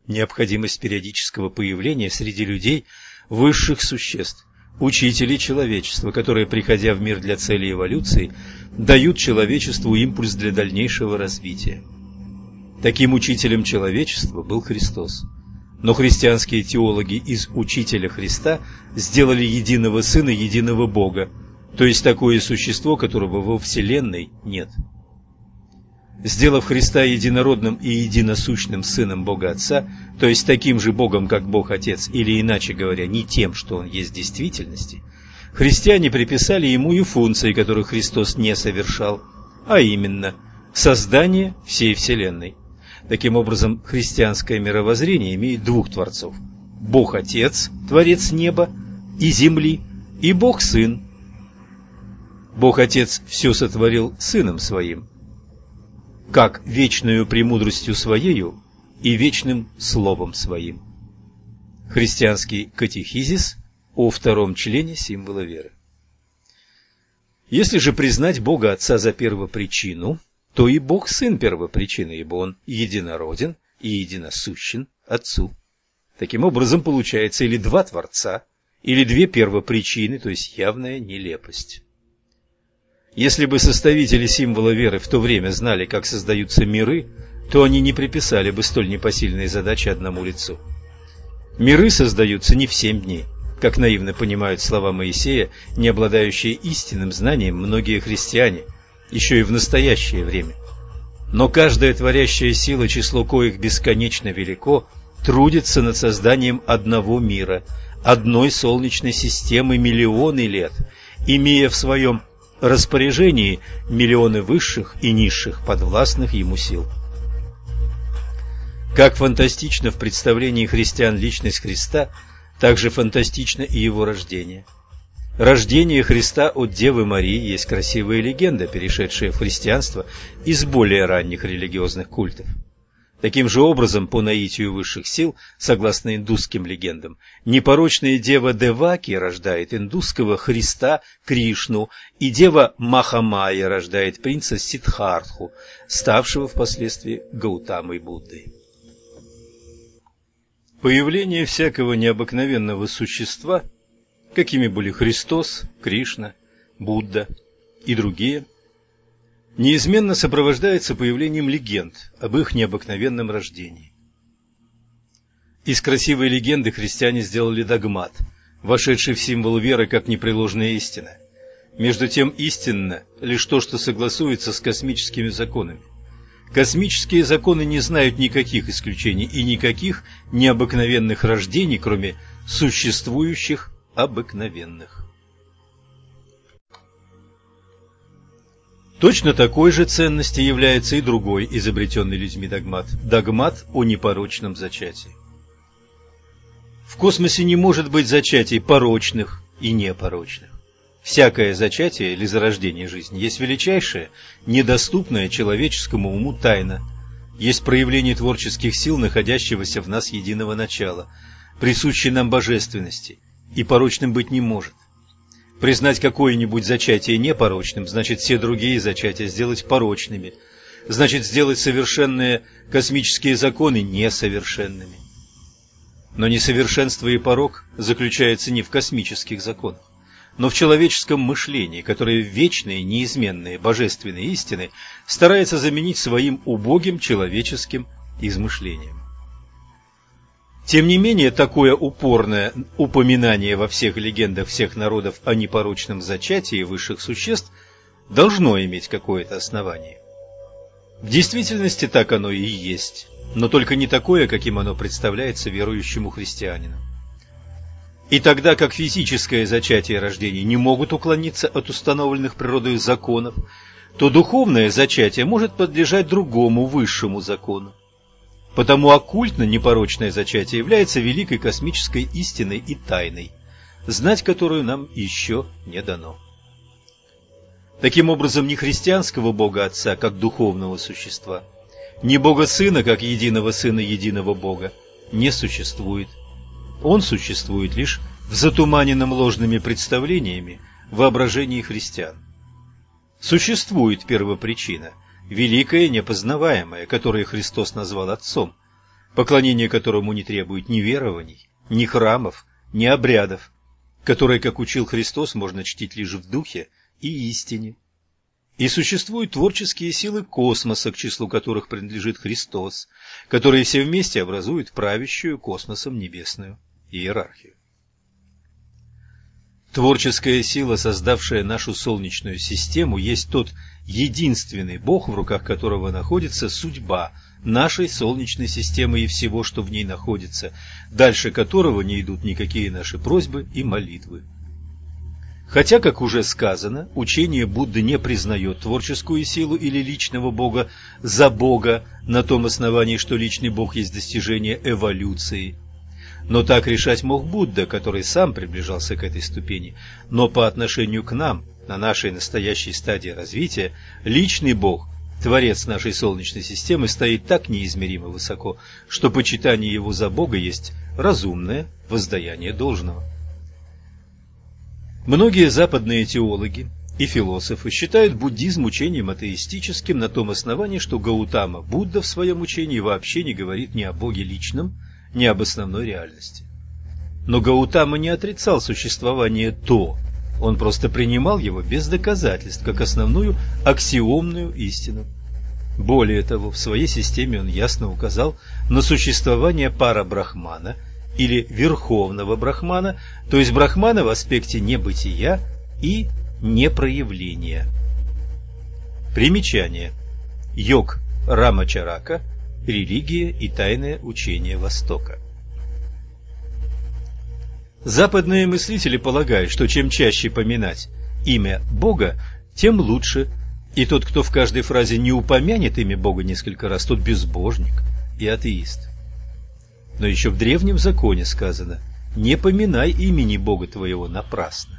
S1: необходимость периодического появления среди людей высших существ, учителей человечества, которые, приходя в мир для цели эволюции, дают человечеству импульс для дальнейшего развития. Таким учителем человечества был Христос. Но христианские теологи из учителя Христа сделали единого Сына единого Бога, то есть такое существо, которого во Вселенной нет. Сделав Христа единородным и единосущным Сыном Бога Отца, то есть таким же Богом, как Бог Отец, или иначе говоря, не тем, что Он есть в действительности, христиане приписали Ему и функции, которых Христос не совершал, а именно создание всей Вселенной. Таким образом, христианское мировоззрение имеет двух творцов – Бог Отец, Творец неба и земли, и Бог Сын. Бог Отец все сотворил Сыном Своим, как вечную премудростью Своею и вечным Словом Своим. Христианский катехизис о втором члене символа веры. Если же признать Бога Отца за первопричину, то и Бог Сын первопричина, ибо Он единороден и единосущен Отцу. Таким образом, получается или два Творца, или две первопричины, то есть явная нелепость. Если бы составители символа веры в то время знали, как создаются миры, то они не приписали бы столь непосильные задачи одному лицу. Миры создаются не в семь дней, как наивно понимают слова Моисея, не обладающие истинным знанием многие христиане, еще и в настоящее время. Но каждая творящая сила, число коих бесконечно велико, трудится над созданием одного мира, одной солнечной системы миллионы лет, имея в своем распоряжении миллионы высших и низших подвластных ему сил. Как фантастично в представлении христиан личность Христа, так же фантастично и его рождение. Рождение Христа от Девы Марии есть красивая легенда, перешедшая в христианство из более ранних религиозных культов. Таким же образом, по наитию высших сил, согласно индусским легендам, непорочная дева Деваки рождает индусского Христа Кришну, и дева Махамая рождает принца Сиддхартху, ставшего впоследствии Гаутамой Буддой. Появление всякого необыкновенного существа, какими были Христос, Кришна, Будда и другие – неизменно сопровождается появлением легенд об их необыкновенном рождении. Из красивой легенды христиане сделали догмат, вошедший в символ веры как непреложная истина. Между тем истинно лишь то, что согласуется с космическими законами. Космические законы не знают никаких исключений и никаких необыкновенных рождений, кроме существующих обыкновенных. Точно такой же ценности является и другой изобретенный людьми догмат – догмат о непорочном зачатии. В космосе не может быть зачатий порочных и непорочных. Всякое зачатие или зарождение жизни есть величайшая, недоступная человеческому уму тайна, есть проявление творческих сил, находящегося в нас единого начала, присущей нам божественности, и порочным быть не может – Признать какое-нибудь зачатие непорочным, значит все другие зачатия сделать порочными, значит сделать совершенные космические законы несовершенными. Но несовершенство и порок заключаются не в космических законах, но в человеческом мышлении, которое вечные, неизменные божественные истины старается заменить своим убогим человеческим измышлением. Тем не менее, такое упорное упоминание во всех легендах всех народов о непорочном зачатии высших существ должно иметь какое-то основание. В действительности так оно и есть, но только не такое, каким оно представляется верующему христианину. И тогда как физическое зачатие и рождение не могут уклониться от установленных природой законов, то духовное зачатие может подлежать другому высшему закону. Потому оккультно-непорочное зачатие является великой космической истиной и тайной, знать которую нам еще не дано. Таким образом, ни христианского Бога Отца, как духовного существа, ни Бога Сына, как единого Сына единого Бога, не существует. Он существует лишь в затуманенном ложными представлениями воображении христиан. Существует первопричина, великая непознаваемая, которую Христос назвал Отцом, поклонение которому не требует ни верований, ни храмов, ни обрядов, которые, как учил Христос, можно чтить лишь в духе и истине. И существуют творческие силы космоса, к числу которых принадлежит Христос, которые все вместе образуют правящую космосом небесную иерархию. Творческая сила, создавшая нашу Солнечную систему, есть тот единственный Бог, в руках которого находится судьба нашей Солнечной системы и всего, что в ней находится, дальше которого не идут никакие наши просьбы и молитвы. Хотя, как уже сказано, учение Будды не признает творческую силу или личного Бога за Бога на том основании, что личный Бог есть достижение эволюции – но так решать мог Будда, который сам приближался к этой ступени. Но по отношению к нам, на нашей настоящей стадии развития, личный Бог, Творец нашей Солнечной системы, стоит так неизмеримо высоко, что почитание Его за Бога есть разумное воздаяние должного. Многие западные теологи и философы считают буддизм учением атеистическим на том основании, что Гаутама Будда в своем учении вообще не говорит ни о Боге личном, ни об основной реальности. Но Гаутама не отрицал существование «то», он просто принимал его без доказательств, как основную аксиомную истину. Более того, в своей системе он ясно указал на существование пара брахмана или верховного брахмана, то есть брахмана в аспекте небытия и непроявления. Примечание. Йог Рамачарака религия и тайное учение Востока. Западные мыслители полагают, что чем чаще поминать имя Бога, тем лучше, и тот, кто в каждой фразе не упомянет имя Бога несколько раз, тот безбожник и атеист. Но еще в древнем законе сказано «не поминай имени Бога твоего напрасно».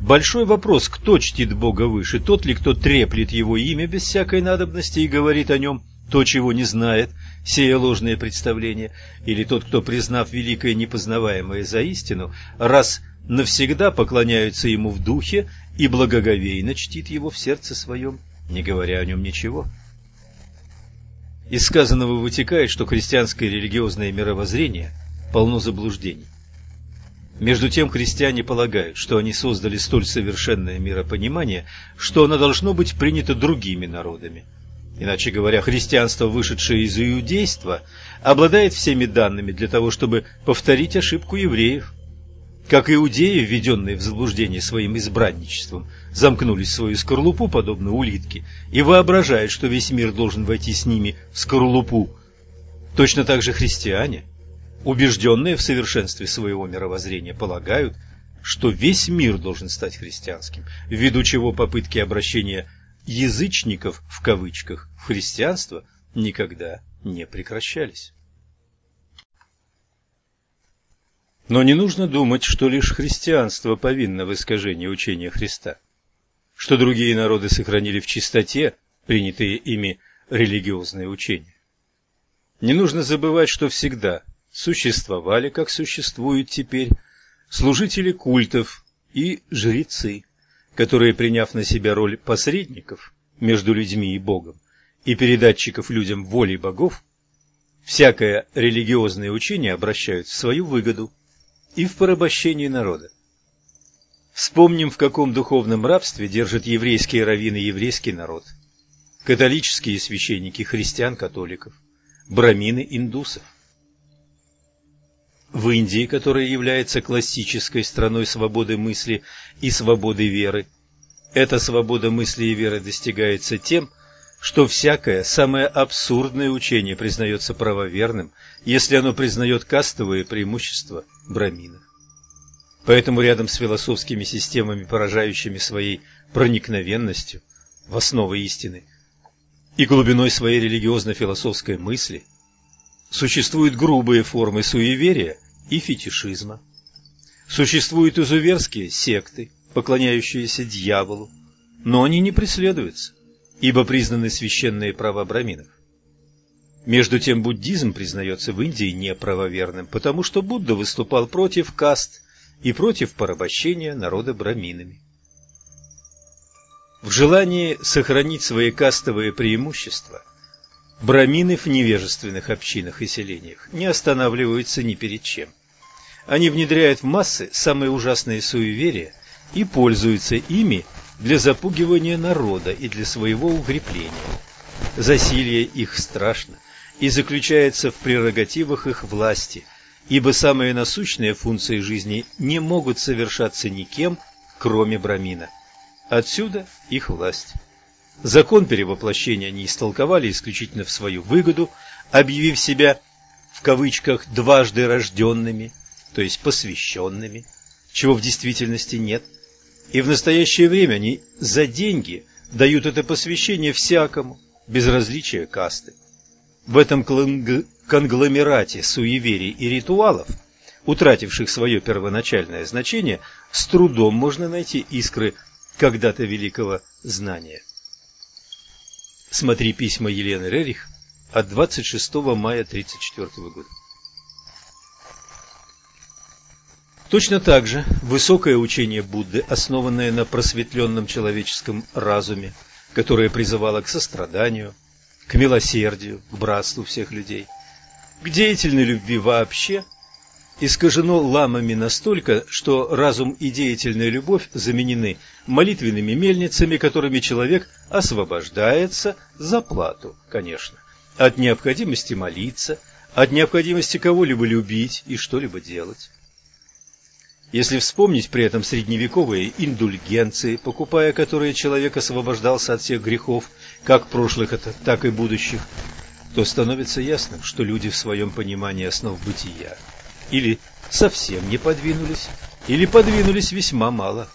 S1: Большой вопрос, кто чтит Бога выше, тот ли, кто треплет его имя без всякой надобности и говорит о нем то, чего не знает, сея ложные представления, или тот, кто, признав великое непознаваемое за истину, раз навсегда поклоняются ему в духе и благоговейно чтит его в сердце своем, не говоря о нем ничего. Из сказанного вытекает, что христианское религиозное мировоззрение полно заблуждений. Между тем христиане полагают, что они создали столь совершенное миропонимание, что оно должно быть принято другими народами – Иначе говоря, христианство, вышедшее из иудейства, обладает всеми данными для того, чтобы повторить ошибку евреев. Как иудеи, введенные в заблуждение своим избранничеством, замкнулись в свою скорлупу, подобно улитке, и воображают, что весь мир должен войти с ними в скорлупу. Точно так же христиане, убежденные в совершенстве своего мировоззрения, полагают, что весь мир должен стать христианским, ввиду чего попытки обращения язычников в кавычках в христианство никогда не прекращались. Но не нужно думать, что лишь христианство повинно в искажении учения Христа, что другие народы сохранили в чистоте принятые ими религиозные учения. Не нужно забывать, что всегда существовали, как существуют теперь, служители культов и жрецы, которые, приняв на себя роль посредников между людьми и Богом и передатчиков людям воли богов, всякое религиозное учение обращают в свою выгоду и в порабощение народа. Вспомним, в каком духовном рабстве держат еврейские раввины еврейский народ, католические священники христиан-католиков, брамины индусов. В Индии, которая является классической страной свободы мысли и свободы веры, эта свобода мысли и веры достигается тем, что всякое самое абсурдное учение признается правоверным, если оно признает кастовые преимущества браминов. Поэтому рядом с философскими системами, поражающими своей проникновенностью в основы истины и глубиной своей религиозно-философской мысли – Существуют грубые формы суеверия и фетишизма. Существуют изуверские секты, поклоняющиеся дьяволу. но они не преследуются, ибо признаны священные права браминов. Между тем буддизм признается в Индии неправоверным, потому что Будда выступал против каст и против порабощения народа браминами. В желании сохранить свои кастовые преимущества брамины в невежественных общинах и селениях не останавливаются ни перед чем. Они внедряют в массы самые ужасные суеверия и пользуются ими для запугивания народа и для своего укрепления. Засилье их страшно и заключается в прерогативах их власти, ибо самые насущные функции жизни не могут совершаться никем, кроме брамина. Отсюда их власть. Закон перевоплощения они истолковали исключительно в свою выгоду, объявив себя в кавычках «дважды рожденными», то есть посвященными, чего в действительности нет. И в настоящее время они за деньги дают это посвящение всякому, без различия касты. В этом конгломерате суеверий и ритуалов, утративших свое первоначальное значение, с трудом можно найти искры когда-то великого знания. Смотри письма Елены Рерих от 26 мая 1934 года. Точно так же высокое учение Будды, основанное на просветленном человеческом разуме, которое призывало к состраданию, к милосердию, к братству всех людей, к деятельной любви вообще – искажено ламами настолько, что разум и деятельная любовь заменены молитвенными мельницами, которыми человек освобождается за плату, конечно, от необходимости молиться, от необходимости кого-либо любить и что-либо делать. Если вспомнить при этом средневековые индульгенции, покупая которые человек освобождался от всех грехов, как прошлых, так и будущих, то становится ясным, что люди в своем понимании основ бытия – или совсем не подвинулись, или подвинулись весьма мало.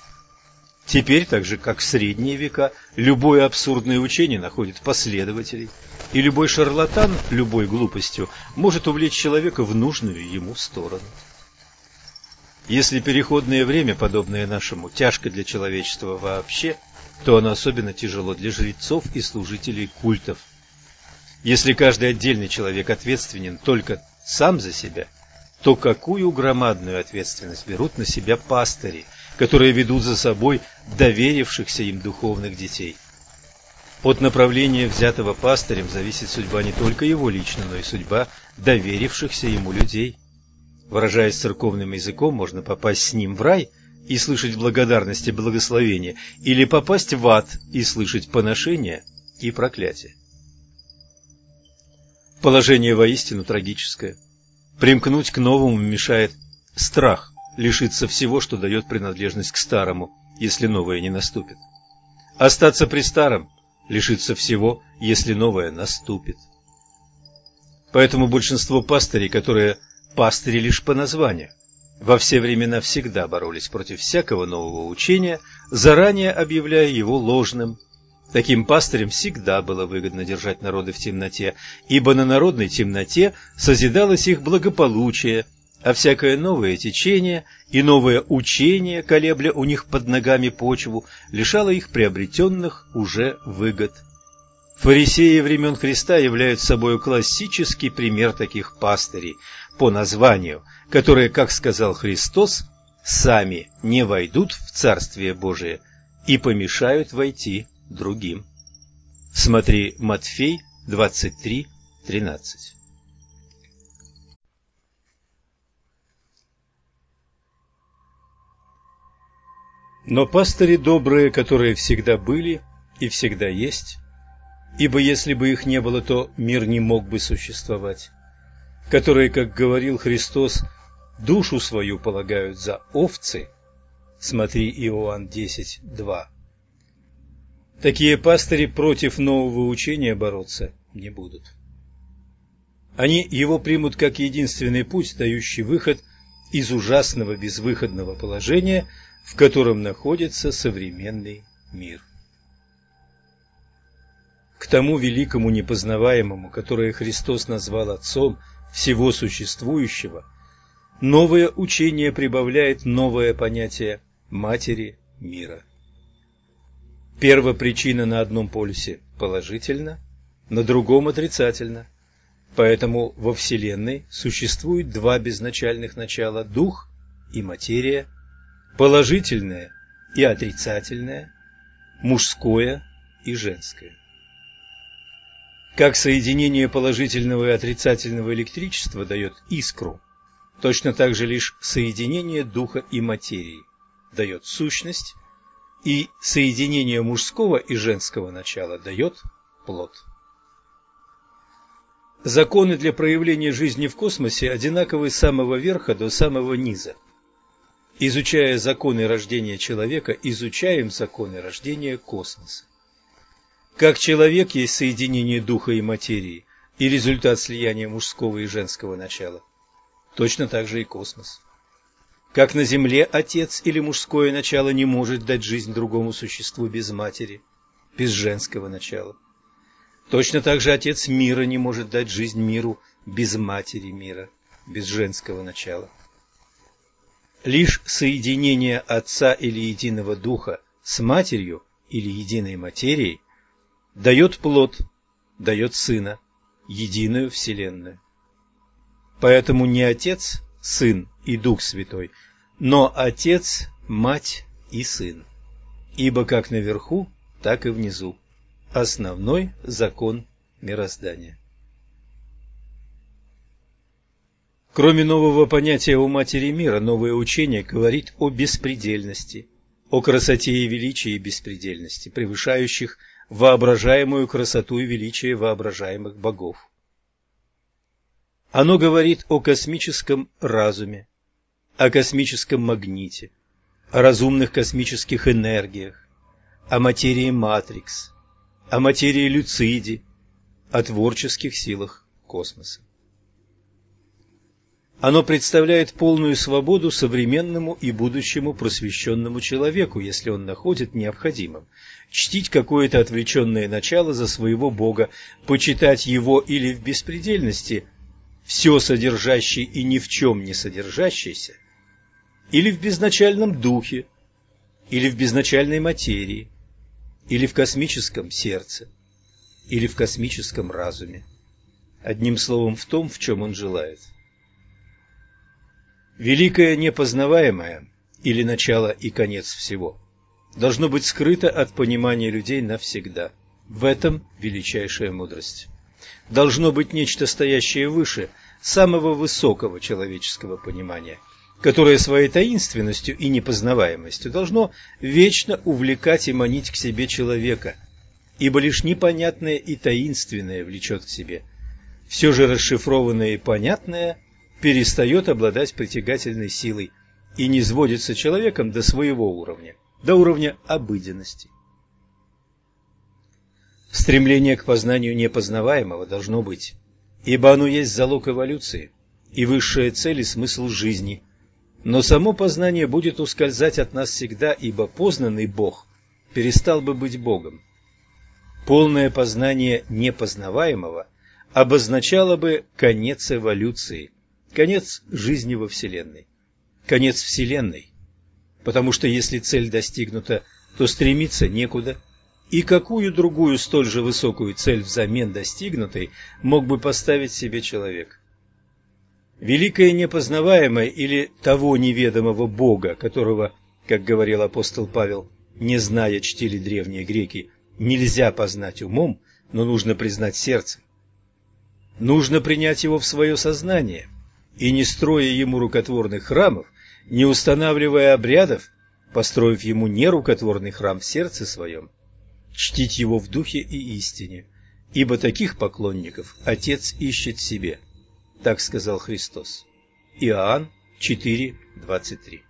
S1: Теперь, так же как в средние века, любое абсурдное учение находит последователей, и любой шарлатан любой глупостью может увлечь человека в нужную ему сторону. Если переходное время, подобное нашему, тяжко для человечества вообще, то оно особенно тяжело для жрецов и служителей культов. Если каждый отдельный человек ответственен только сам за себя – то какую громадную ответственность берут на себя пастыри, которые ведут за собой доверившихся им духовных детей. От направления, взятого пастырем, зависит судьба не только его лично, но и судьба доверившихся ему людей. Выражаясь церковным языком, можно попасть с ним в рай и слышать благодарность и благословение, или попасть в ад и слышать поношение и проклятие. Положение воистину трагическое. Примкнуть к новому мешает страх лишиться всего, что дает принадлежность к старому, если новое не наступит. Остаться при старом – лишиться всего, если новое наступит. Поэтому большинство пастырей, которые пастыри лишь по названию, во все времена всегда боролись против всякого нового учения, заранее объявляя его ложным Таким пастырям всегда было выгодно держать народы в темноте, ибо на народной темноте созидалось их благополучие, а всякое новое течение и новое учение, колебля у них под ногами почву, лишало их приобретенных уже выгод. Фарисеи времен Христа являются собой классический пример таких пастырей по названию, которые, как сказал Христос, сами не войдут в Царствие Божие и помешают войти другим. Смотри Матфей 23.13. Но пастыри добрые, которые всегда были и всегда есть, ибо если бы их не было, то мир не мог бы существовать, которые, как говорил Христос, душу свою полагают за овцы, смотри Иоанн 10.2, Такие пастыри против нового учения бороться не будут. Они его примут как единственный путь, дающий выход из ужасного безвыходного положения, в котором находится современный мир. К тому великому непознаваемому, которое Христос назвал Отцом всего существующего, новое учение прибавляет новое понятие матери мира. Первопричина на одном полюсе положительна, на другом отрицательна. Поэтому во Вселенной существует два безначальных начала – дух и материя, положительное и отрицательное, мужское и женское. Как соединение положительного и отрицательного электричества дает искру, точно так же лишь соединение духа и материи дает сущность, и соединение мужского и женского начала дает плод. Законы для проявления жизни в космосе одинаковы с самого верха до самого низа. Изучая законы рождения человека, изучаем законы рождения космоса. Как человек есть соединение духа и материи и результат слияния мужского и женского начала, точно так же и космос. Как на Земле отец или мужское начало не может дать жизнь другому существу без матери, без женского начала. Точно так же Отец мира не может дать жизнь миру без матери мира, без женского начала. Лишь соединение Отца или Единого Духа с Матерью или Единой Материей дает плод, дает Сына, единую Вселенную. Поэтому не Отец, Сын и Дух Святой, но Отец, Мать и Сын. Ибо как наверху, так и внизу Основной закон мироздания. Кроме нового понятия у Матери Мира, новое учение говорит о беспредельности, о красоте и величии беспредельности, превышающих воображаемую красоту и величие воображаемых богов. Оно говорит о космическом разуме, о космическом магните, о разумных космических энергиях, о материи матрикс, о материи Люциде, о творческих силах космоса. Оно представляет полную свободу современному и будущему просвещенному человеку, если он находит необходимым чтить какое-то отвлеченное начало за своего Бога, почитать его или в беспредельности все содержащий и ни в чем не содержащийся, или в безначальном духе, или в безначальной материи, или в космическом сердце, или в космическом разуме. Одним словом, в том, в чем он желает. Великое непознаваемое, или начало и конец всего, должно быть скрыто от понимания людей навсегда. В этом величайшая мудрость. Должно быть нечто стоящее выше самого высокого человеческого понимания – которое своей таинственностью и непознаваемостью должно вечно увлекать и манить к себе человека, ибо лишь непонятное и таинственное влечет к себе. Все же расшифрованное и понятное перестает обладать притягательной силой и не сводится человеком до своего уровня, до уровня обыденности. Стремление к познанию непознаваемого должно быть, ибо оно есть залог эволюции и высшая цель и смысл жизни – но само познание будет ускользать от нас всегда, ибо познанный Бог перестал бы быть Богом. Полное познание непознаваемого обозначало бы конец эволюции, конец жизни во Вселенной, конец Вселенной. Потому что если цель достигнута, то стремиться некуда, и какую другую столь же высокую цель взамен достигнутой мог бы поставить себе человек? Великое непознаваемое или того неведомого Бога, которого, как говорил апостол Павел, не зная чтили древние греки, нельзя познать умом, но нужно признать сердцем. Нужно принять его в свое сознание, и не строя ему рукотворных храмов, не устанавливая обрядов, построив ему нерукотворный храм в сердце своем, чтить его в духе и истине, ибо таких поклонников Отец ищет себе – так сказал Христос. Иоанн 4:23.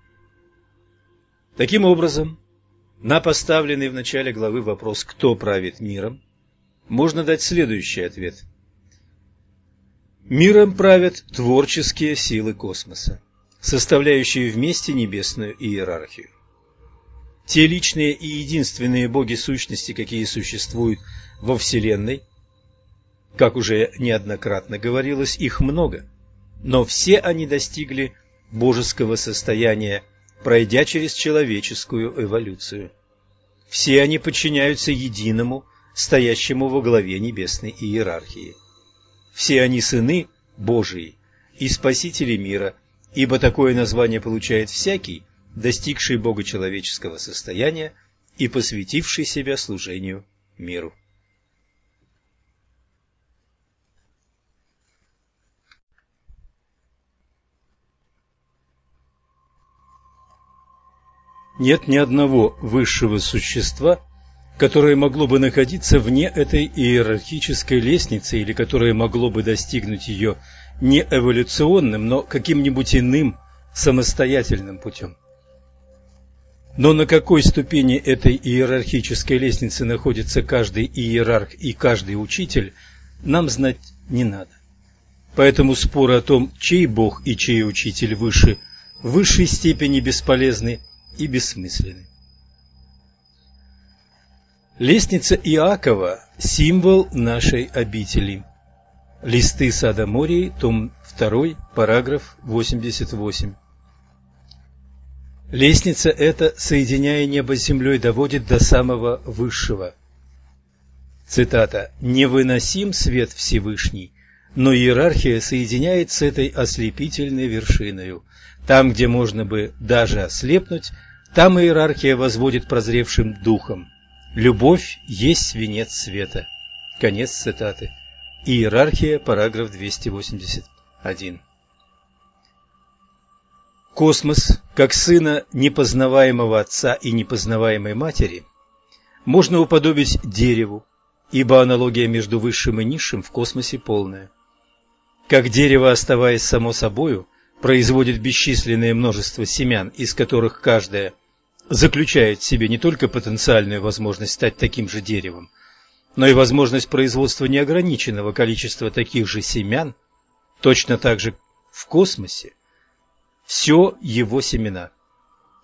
S1: Таким образом, на поставленный в начале главы вопрос «Кто правит миром?» можно дать следующий ответ. Миром правят творческие силы космоса, составляющие вместе небесную иерархию. Те личные и единственные боги-сущности, какие существуют во Вселенной, как уже неоднократно говорилось, их много, но все они достигли божеского состояния, пройдя через человеческую эволюцию. Все они подчиняются единому, стоящему во главе небесной иерархии. Все они сыны Божии и спасители мира, ибо такое название получает всякий, достигший богочеловеческого состояния и посвятивший себя служению миру. Нет ни одного высшего существа, которое могло бы находиться вне этой иерархической лестницы или которое могло бы достигнуть ее не эволюционным, но каким-нибудь иным самостоятельным путем. Но на какой ступени этой иерархической лестницы находится каждый иерарх и каждый учитель, нам знать не надо. Поэтому споры о том, чей Бог и чей учитель выше, в высшей степени бесполезны и бессмысленны. Лестница Иакова – символ нашей обители. Листы сада Мории, том 2, параграф 88. Лестница эта, соединяя небо с землей, доводит до самого высшего. Цитата. «Невыносим свет Всевышний, но иерархия соединяет с этой ослепительной вершиною. Там, где можно бы даже ослепнуть, там иерархия возводит прозревшим духом. Любовь есть венец света». Конец цитаты. Иерархия, параграф 281. Космос, как сына непознаваемого отца и непознаваемой матери, можно уподобить дереву, ибо аналогия между высшим и низшим в космосе полная. Как дерево, оставаясь само собою, производит бесчисленное множество семян, из которых каждая заключает в себе не только потенциальную возможность стать таким же деревом, но и возможность производства неограниченного количества таких же семян, точно так же в космосе все его семена.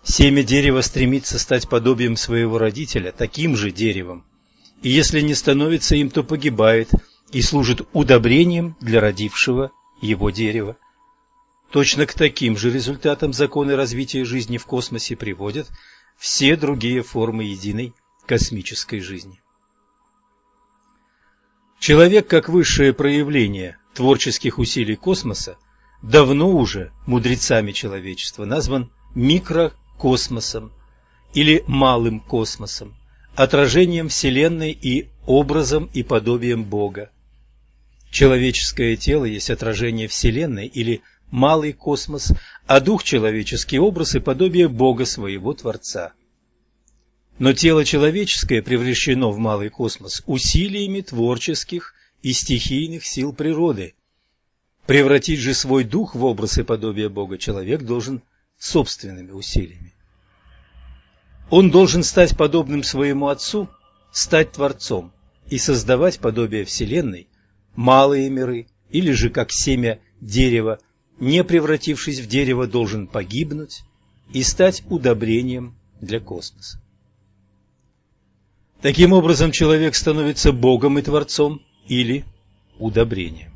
S1: Семя дерева стремится стать подобием своего родителя, таким же деревом, и если не становится им, то погибает и служит удобрением для родившего его дерева. Точно к таким же результатам законы развития жизни в космосе приводят все другие формы единой космической жизни. Человек как высшее проявление творческих усилий космоса давно уже мудрецами человечества назван микрокосмосом или малым космосом, отражением Вселенной и образом и подобием Бога. Человеческое тело есть отражение Вселенной или малый космос, а дух человеческий – образ и подобие Бога своего Творца. Но тело человеческое превращено в малый космос усилиями творческих и стихийных сил природы. Превратить же свой дух в образ и подобие Бога человек должен собственными усилиями. Он должен стать подобным своему Отцу, стать Творцом и создавать подобие Вселенной, малые миры, или же как семя дерева, не превратившись в дерево, должен погибнуть и стать удобрением для космоса. Таким образом, человек становится Богом и Творцом или удобрением.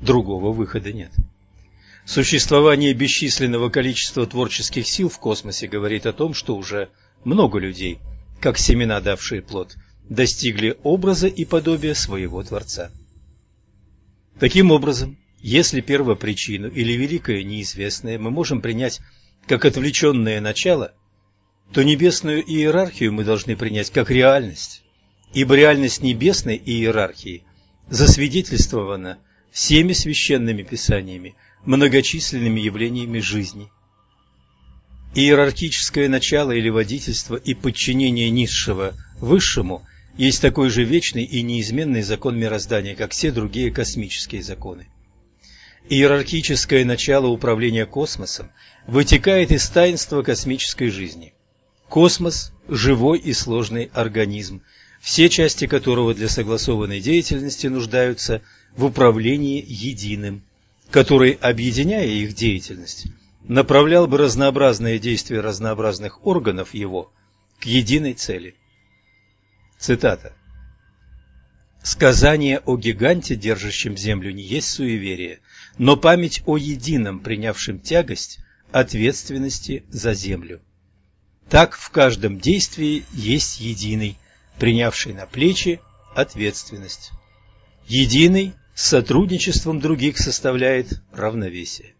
S1: Другого выхода нет. Существование бесчисленного количества творческих сил в космосе говорит о том, что уже много людей, как семена, давшие плод, достигли образа и подобия своего Творца. Таким образом, если первопричину или великое неизвестное мы можем принять как отвлеченное начало, то небесную иерархию мы должны принять как реальность, ибо реальность небесной иерархии засвидетельствована всеми священными писаниями, многочисленными явлениями жизни. Иерархическое начало или водительство и подчинение низшего высшему есть такой же вечный и неизменный закон мироздания, как все другие космические законы. Иерархическое начало управления космосом вытекает из таинства космической жизни – Космос – живой и сложный организм, все части которого для согласованной деятельности нуждаются в управлении единым, который, объединяя их деятельность, направлял бы разнообразные действия разнообразных органов его к единой цели. Цитата. «Сказание о гиганте, держащем землю, не есть суеверие, но память о едином, принявшем тягость ответственности за землю». Так в каждом действии есть единый, принявший на плечи ответственность. Единый с сотрудничеством других составляет равновесие.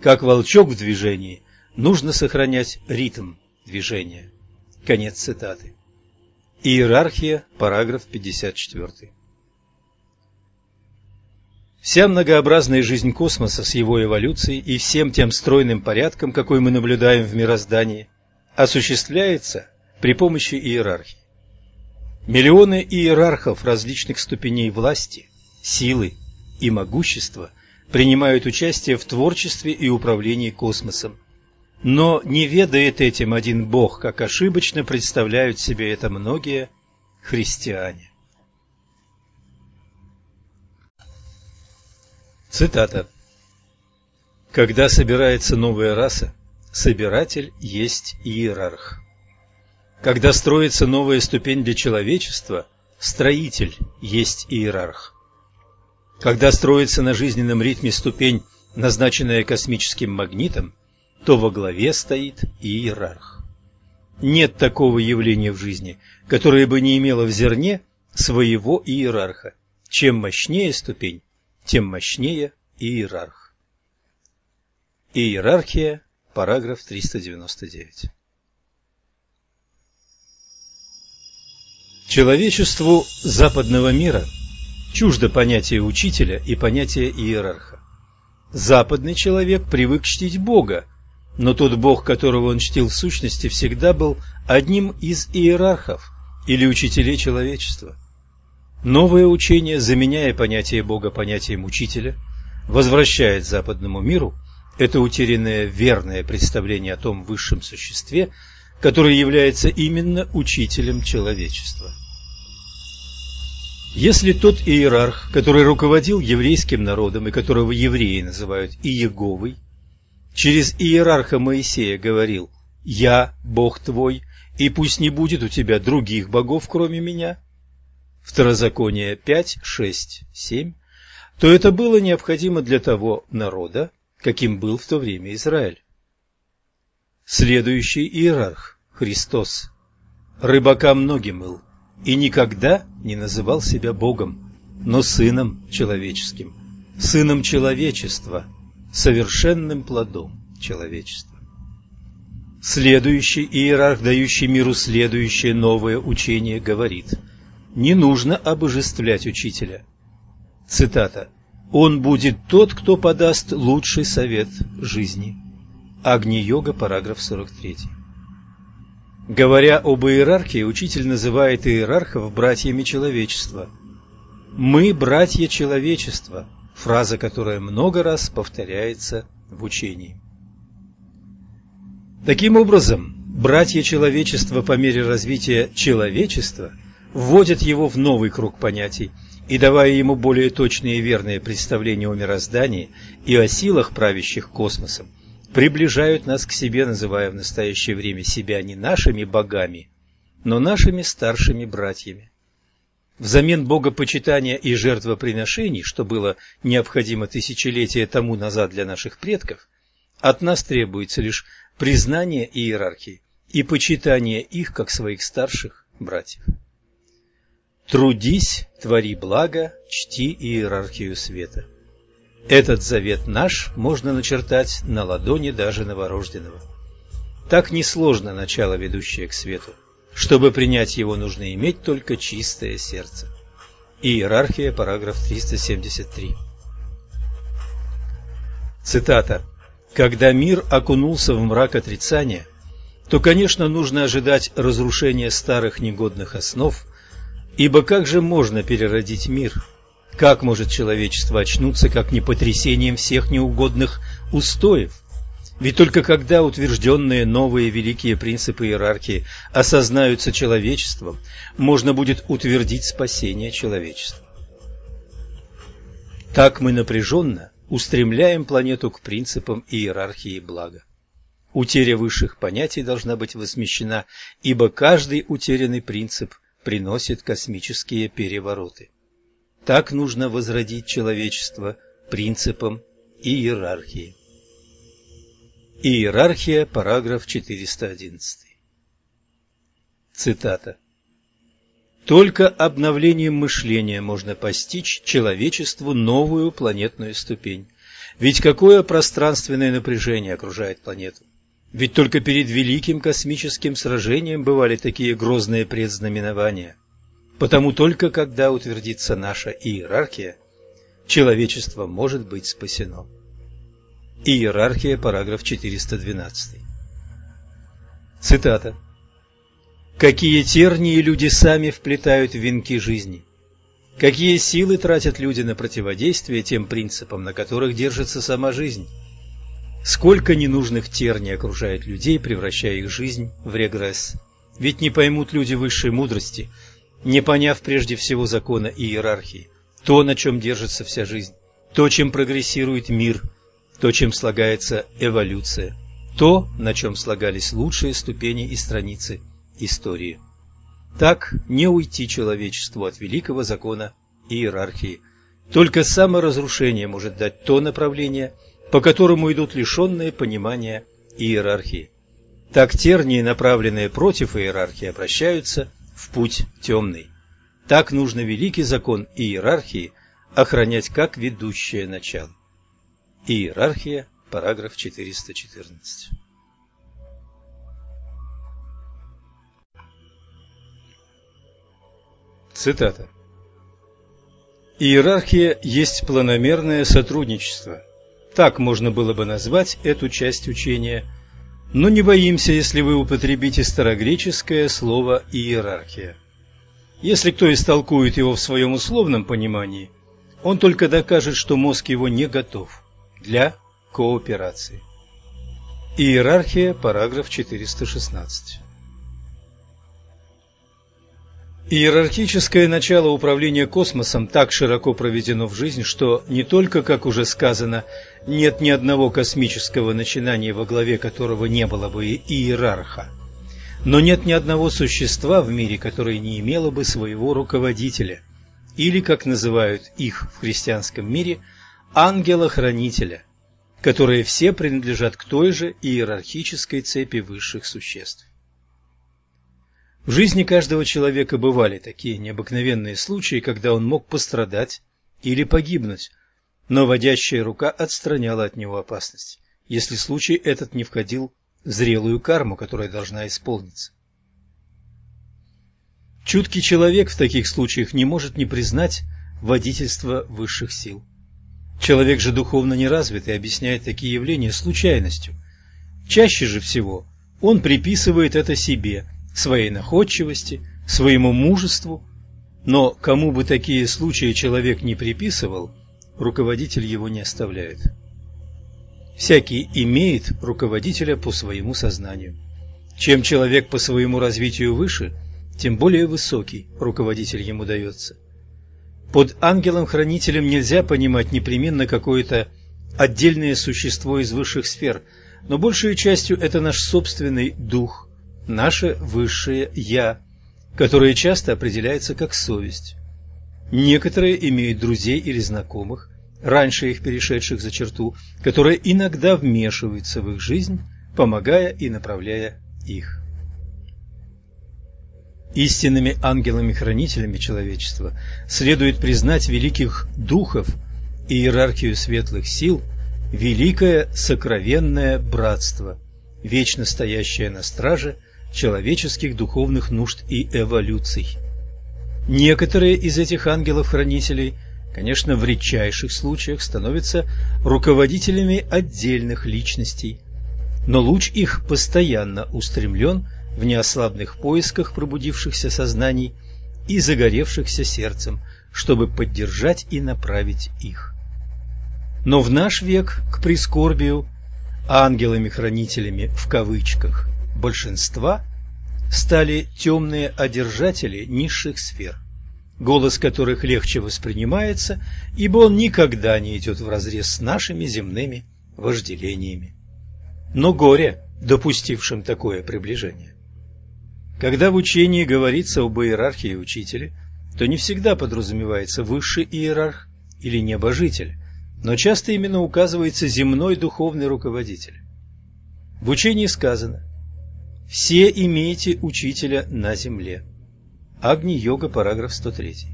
S1: Как волчок в движении, нужно сохранять ритм движения. Конец цитаты. Иерархия, параграф 54. Вся многообразная жизнь космоса с его эволюцией и всем тем стройным порядком, какой мы наблюдаем в мироздании, осуществляется при помощи иерархии. Миллионы иерархов различных ступеней власти, силы и могущества принимают участие в творчестве и управлении космосом. Но не ведает этим один Бог, как ошибочно представляют себе это многие христиане. Цитата. Когда собирается новая раса, собиратель есть иерарх. Когда строится новая ступень для человечества, строитель есть иерарх. Когда строится на жизненном ритме ступень, назначенная космическим магнитом, то во главе стоит иерарх. Нет такого явления в жизни, которое бы не имело в зерне своего иерарха. Чем мощнее ступень, тем мощнее иерарх. Иерархия, параграф 399. Человечеству западного мира чуждо понятие учителя и понятие иерарха. Западный человек привык чтить Бога, но тот Бог, которого он чтил в сущности, всегда был одним из иерархов или учителей человечества. Новое учение, заменяя понятие Бога понятием учителя, возвращает западному миру это утерянное верное представление о том высшем существе, который является именно учителем человечества. Если тот иерарх, который руководил еврейским народом и которого евреи называют Иеговой, через иерарха Моисея говорил «Я Бог твой, и пусть не будет у тебя других богов, кроме меня», Второзаконие 5, 6, 7, то это было необходимо для того народа, каким был в то время Израиль. Следующий иерарх – Христос. Рыбака многим мыл, и никогда не называл себя Богом, но Сыном Человеческим, Сыном Человечества, совершенным плодом человечества. Следующий иерарх, дающий миру следующее новое учение, говорит, не нужно обожествлять учителя. Цитата. «Он будет тот, кто подаст лучший совет жизни». Агни-йога, параграф 43. Говоря об иерархии, учитель называет иерархов братьями человечества. «Мы – братья человечества» – фраза, которая много раз повторяется в учении. Таким образом, братья человечества по мере развития человечества вводят его в новый круг понятий и, давая ему более точные и верные представления о мироздании и о силах, правящих космосом, приближают нас к себе, называя в настоящее время себя не нашими богами, но нашими старшими братьями. Взамен богопочитания и жертвоприношений, что было необходимо тысячелетия тому назад для наших предков, от нас требуется лишь признание иерархии и почитание их как своих старших братьев. Трудись, твори благо, чти иерархию света. Этот завет наш можно начертать на ладони даже новорожденного. Так несложно начало, ведущее к свету. Чтобы принять его, нужно иметь только чистое сердце. Иерархия, параграф 373. Цитата. «Когда мир окунулся в мрак отрицания, то, конечно, нужно ожидать разрушения старых негодных основ, ибо как же можно переродить мир, как может человечество очнуться, как не потрясением всех неугодных устоев? Ведь только когда утвержденные новые великие принципы иерархии осознаются человечеством, можно будет утвердить спасение человечества. Так мы напряженно устремляем планету к принципам иерархии блага. Утеря высших понятий должна быть возмещена, ибо каждый утерянный принцип приносит космические перевороты. Так нужно возродить человечество принципом иерархии. Иерархия, параграф 411. Цитата. Только обновлением мышления можно постичь человечеству новую планетную ступень. Ведь какое пространственное напряжение окружает планету? Ведь только перед великим космическим сражением бывали такие грозные предзнаменования. Потому только когда утвердится наша иерархия, человечество может быть спасено. Иерархия, параграф 412. Цитата. Какие тернии люди сами вплетают в венки жизни. Какие силы тратят люди на противодействие тем принципам, на которых держится сама жизнь. Сколько ненужных терний окружает людей, превращая их жизнь в регресс. Ведь не поймут люди высшей мудрости, не поняв прежде всего закона и иерархии, то, на чем держится вся жизнь, то, чем прогрессирует мир, то, чем слагается эволюция, то, на чем слагались лучшие ступени и страницы истории. Так не уйти человечеству от великого закона иерархии. Только саморазрушение может дать то направление, по которому идут лишенные понимания иерархии. Так тернии, направленные против иерархии, обращаются в путь темный. Так нужно великий закон иерархии охранять как ведущее начало. Иерархия, параграф 414. Цитата. Иерархия есть планомерное сотрудничество. Так можно было бы назвать эту часть учения, но не боимся, если вы употребите старогреческое слово «иерархия». Если кто истолкует его в своем условном понимании, он только докажет, что мозг его не готов для кооперации. Иерархия, параграф 416. Иерархическое начало управления космосом так широко проведено в жизнь, что не только, как уже сказано, нет ни одного космического начинания, во главе которого не было бы иерарха, но нет ни одного существа в мире, которое не имело бы своего руководителя, или, как называют их в христианском мире, ангела-хранителя, которые все принадлежат к той же иерархической цепи высших существ. В жизни каждого человека бывали такие необыкновенные случаи, когда он мог пострадать или погибнуть, но водящая рука отстраняла от него опасность, если случай этот не входил в зрелую карму, которая должна исполниться. Чуткий человек в таких случаях не может не признать водительство высших сил. Человек же духовно неразвитый объясняет такие явления случайностью. Чаще же всего он приписывает это себе – своей находчивости, своему мужеству, но кому бы такие случаи человек не приписывал, руководитель его не оставляет. Всякий имеет руководителя по своему сознанию. Чем человек по своему развитию выше, тем более высокий руководитель ему дается. Под ангелом-хранителем нельзя понимать непременно какое-то отдельное существо из высших сфер, но большей частью это наш собственный дух, наше высшее «я», которое часто определяется как совесть. Некоторые имеют друзей или знакомых, раньше их перешедших за черту, которые иногда вмешиваются в их жизнь, помогая и направляя их. Истинными ангелами-хранителями человечества следует признать великих духов и иерархию светлых сил, великое сокровенное братство, вечно стоящее на страже – человеческих духовных нужд и эволюций. Некоторые из этих ангелов-хранителей, конечно, в редчайших случаях становятся руководителями отдельных личностей, но луч их постоянно устремлен в неослабных поисках пробудившихся сознаний и загоревшихся сердцем, чтобы поддержать и направить их. Но в наш век к прискорбию ангелами-хранителями в кавычках большинства стали темные одержатели низших сфер, голос которых легче воспринимается, ибо он никогда не идет вразрез с нашими земными вожделениями. Но горе допустившим такое приближение. Когда в учении говорится об иерархии учителя, то не всегда подразумевается высший иерарх или небожитель, но часто именно указывается земной духовный руководитель. В учении сказано Все имеете учителя на земле. Агни-йога, параграф 103.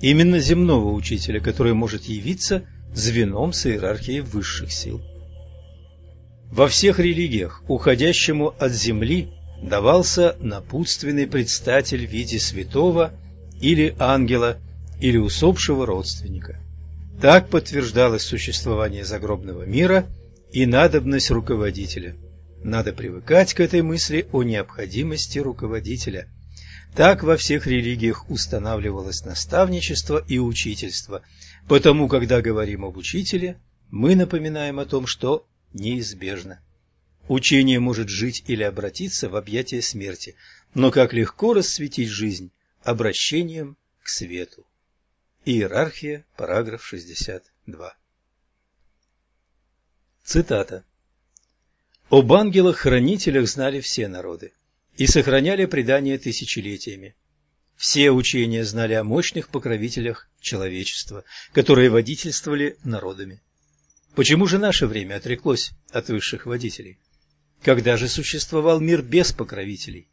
S1: Именно земного учителя, который может явиться звеном с иерархией высших сил. Во всех религиях уходящему от земли давался напутственный предстатель в виде святого или ангела или усопшего родственника. Так подтверждалось существование загробного мира и надобность руководителя. Надо привыкать к этой мысли о необходимости руководителя. Так во всех религиях устанавливалось наставничество и учительство, потому когда говорим об учителе, мы напоминаем о том, что неизбежно. Учение может жить или обратиться в объятия смерти, но как легко рассветить жизнь обращением к свету. Иерархия, параграф 62. Цитата. Об ангелах-хранителях знали все народы и сохраняли предания тысячелетиями. Все учения знали о мощных покровителях человечества, которые водительствовали народами. Почему же наше время отреклось от высших водителей? Когда же существовал мир без покровителей?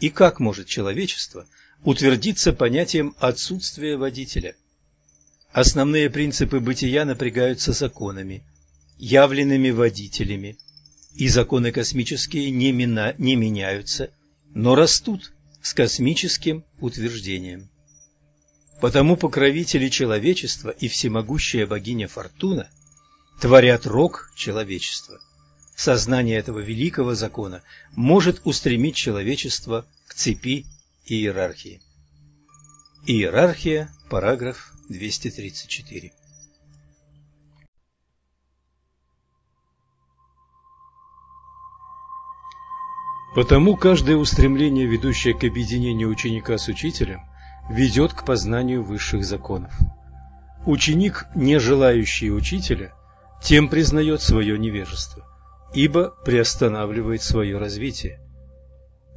S1: И как может человечество утвердиться понятием отсутствия водителя? Основные принципы бытия напрягаются законами, явленными водителями, и законы космические не, мина, не меняются, но растут с космическим утверждением. Потому покровители человечества и всемогущая богиня Фортуна творят рок человечества – Сознание этого великого закона может устремить человечество к цепи иерархии. Иерархия, параграф 234. Потому каждое устремление, ведущее к объединению ученика с учителем, ведет к познанию высших законов. Ученик, не желающий учителя, тем признает свое невежество ибо приостанавливает свое развитие.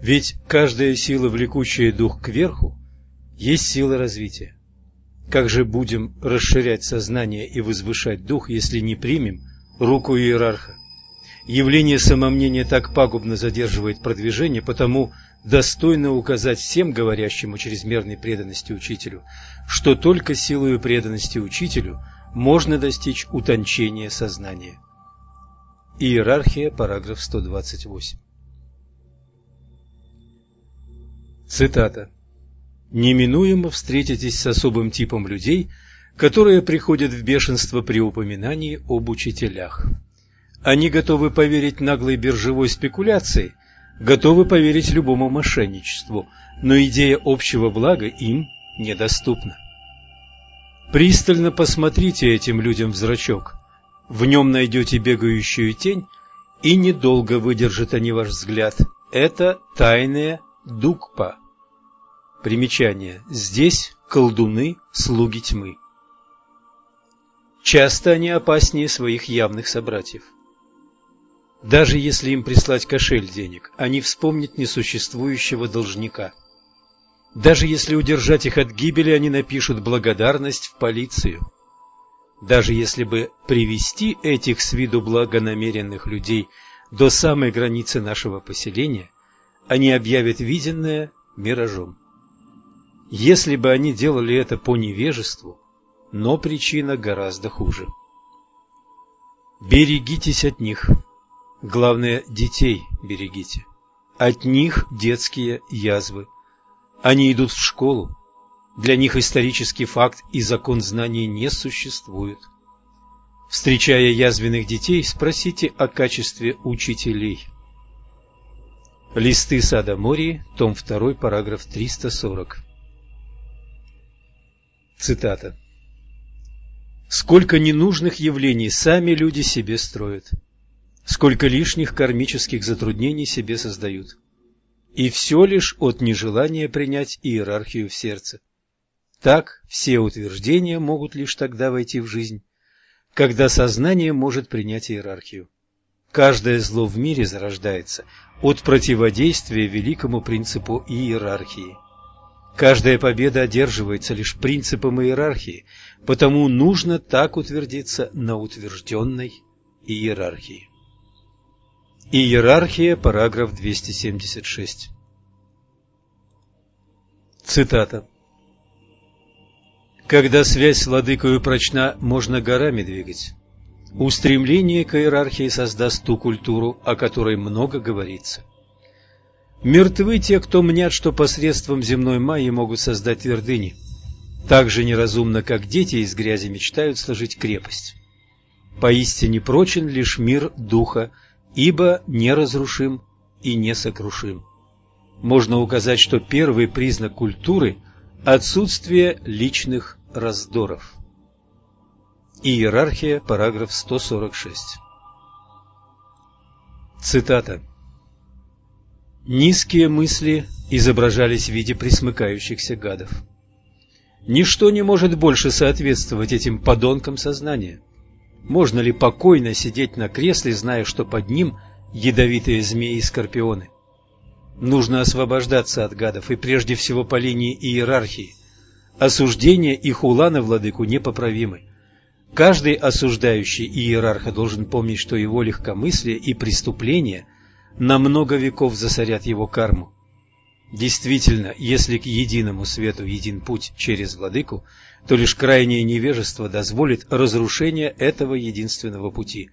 S1: Ведь каждая сила, влекущая дух кверху, есть сила развития. Как же будем расширять сознание и возвышать дух, если не примем руку иерарха? Явление самомнения так пагубно задерживает продвижение, потому достойно указать всем говорящим о чрезмерной преданности учителю, что только силой преданности учителю можно достичь утончения сознания. Иерархия, параграф 128. Цитата. «Неминуемо встретитесь с особым типом людей, которые приходят в бешенство при упоминании об учителях. Они готовы поверить наглой биржевой спекуляции, готовы поверить любому мошенничеству, но идея общего блага им недоступна. Пристально посмотрите этим людям в зрачок – в нем найдете бегающую тень, и недолго выдержат они ваш взгляд. Это тайная дукпа. Примечание. Здесь колдуны, слуги тьмы. Часто они опаснее своих явных собратьев. Даже если им прислать кошель денег, они вспомнят несуществующего должника. Даже если удержать их от гибели, они напишут благодарность в полицию. Даже если бы привести этих с виду благонамеренных людей до самой границы нашего поселения, они объявят виденное миражом. Если бы они делали это по невежеству, но причина гораздо хуже. Берегитесь от них. Главное, детей берегите. От них детские язвы. Они идут в школу, для них исторический факт и закон знаний не существуют. Встречая язвенных детей, спросите о качестве учителей. Листы сада Мории, том 2, параграф 340. Цитата. Сколько ненужных явлений сами люди себе строят, сколько лишних кармических затруднений себе создают. И все лишь от нежелания принять иерархию в сердце. Так все утверждения могут лишь тогда войти в жизнь, когда сознание может принять иерархию. Каждое зло в мире зарождается от противодействия великому принципу иерархии. Каждая победа одерживается лишь принципом иерархии, потому нужно так утвердиться на утвержденной иерархии. Иерархия, параграф 276. Цитата. Когда связь с владыкою прочна, можно горами двигать. Устремление к иерархии создаст ту культуру, о которой много говорится. Мертвы те, кто мнят, что посредством земной майи могут создать твердыни. Так же неразумно, как дети из грязи мечтают сложить крепость. Поистине прочен лишь мир духа, ибо неразрушим и несокрушим. Можно указать, что первый признак культуры – отсутствие личных раздоров. Иерархия, параграф 146. Цитата. Низкие мысли изображались в виде присмыкающихся гадов. Ничто не может больше соответствовать этим подонкам сознания. Можно ли покойно сидеть на кресле, зная, что под ним ядовитые змеи и скорпионы? Нужно освобождаться от гадов, и прежде всего по линии иерархии. Осуждение и хула на владыку непоправимы. Каждый осуждающий иерарха должен помнить, что его легкомыслие и преступления на много веков засорят его карму. Действительно, если к единому свету един путь через владыку, то лишь крайнее невежество дозволит разрушение этого единственного пути.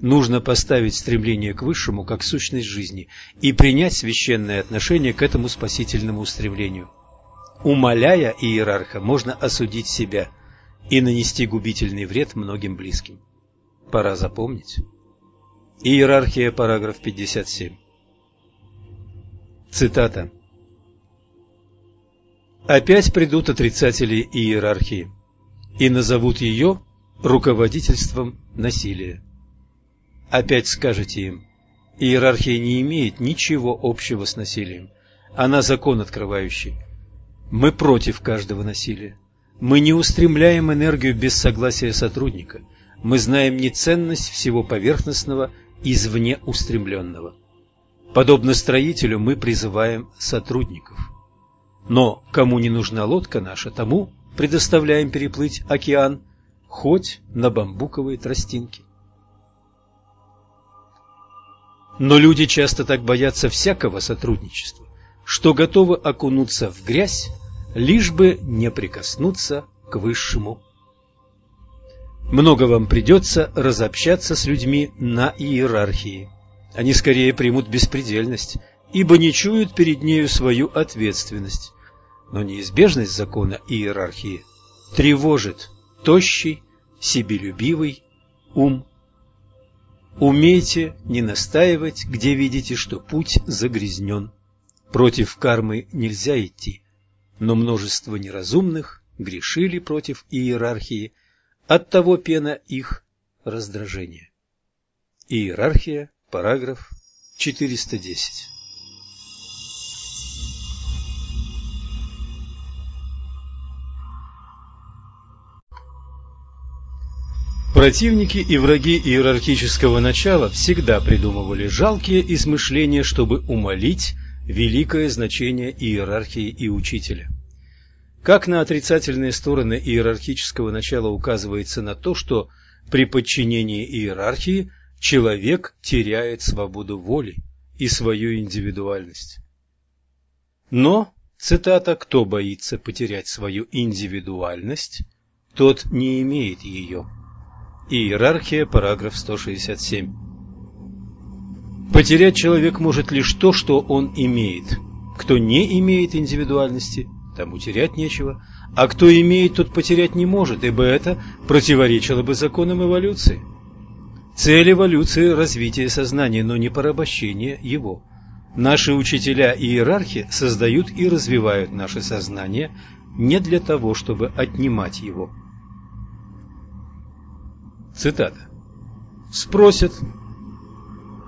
S1: Нужно поставить стремление к высшему как сущность жизни и принять священное отношение к этому спасительному устремлению. Умоляя иерарха, можно осудить себя и нанести губительный вред многим близким. Пора запомнить. Иерархия, параграф 57. Цитата. Опять придут отрицатели иерархии и назовут ее руководительством насилия. Опять скажете им, иерархия не имеет ничего общего с насилием. Она закон открывающий. Мы против каждого насилия. Мы не устремляем энергию без согласия сотрудника. Мы знаем неценность всего поверхностного извне устремленного. Подобно строителю мы призываем сотрудников. Но кому не нужна лодка наша, тому предоставляем переплыть океан, хоть на бамбуковой тростинке. Но люди часто так боятся всякого сотрудничества, что готовы окунуться в грязь, лишь бы не прикоснуться к высшему. Много вам придется разобщаться с людьми на иерархии. Они скорее примут беспредельность, ибо не чуют перед нею свою ответственность. Но неизбежность закона иерархии тревожит тощий, себелюбивый ум Умейте не настаивать, где видите, что путь загрязнен. Против кармы нельзя идти, но множество неразумных грешили против иерархии, оттого пена их раздражения. Иерархия, параграф 410. Противники и враги иерархического начала всегда придумывали жалкие измышления, чтобы умолить великое значение иерархии и учителя. Как на отрицательные стороны иерархического начала указывается на то, что при подчинении иерархии человек теряет свободу воли и свою индивидуальность. Но, цитата, «кто боится потерять свою индивидуальность, тот не имеет ее». Иерархия, параграф 167. Потерять человек может лишь то, что он имеет. Кто не имеет индивидуальности, тому терять нечего, а кто имеет, тот потерять не может, ибо это противоречило бы законам эволюции. Цель эволюции – развитие сознания, но не порабощение его. Наши учителя и иерархи создают и развивают наше сознание не для того, чтобы отнимать его. Цитата. Спросят,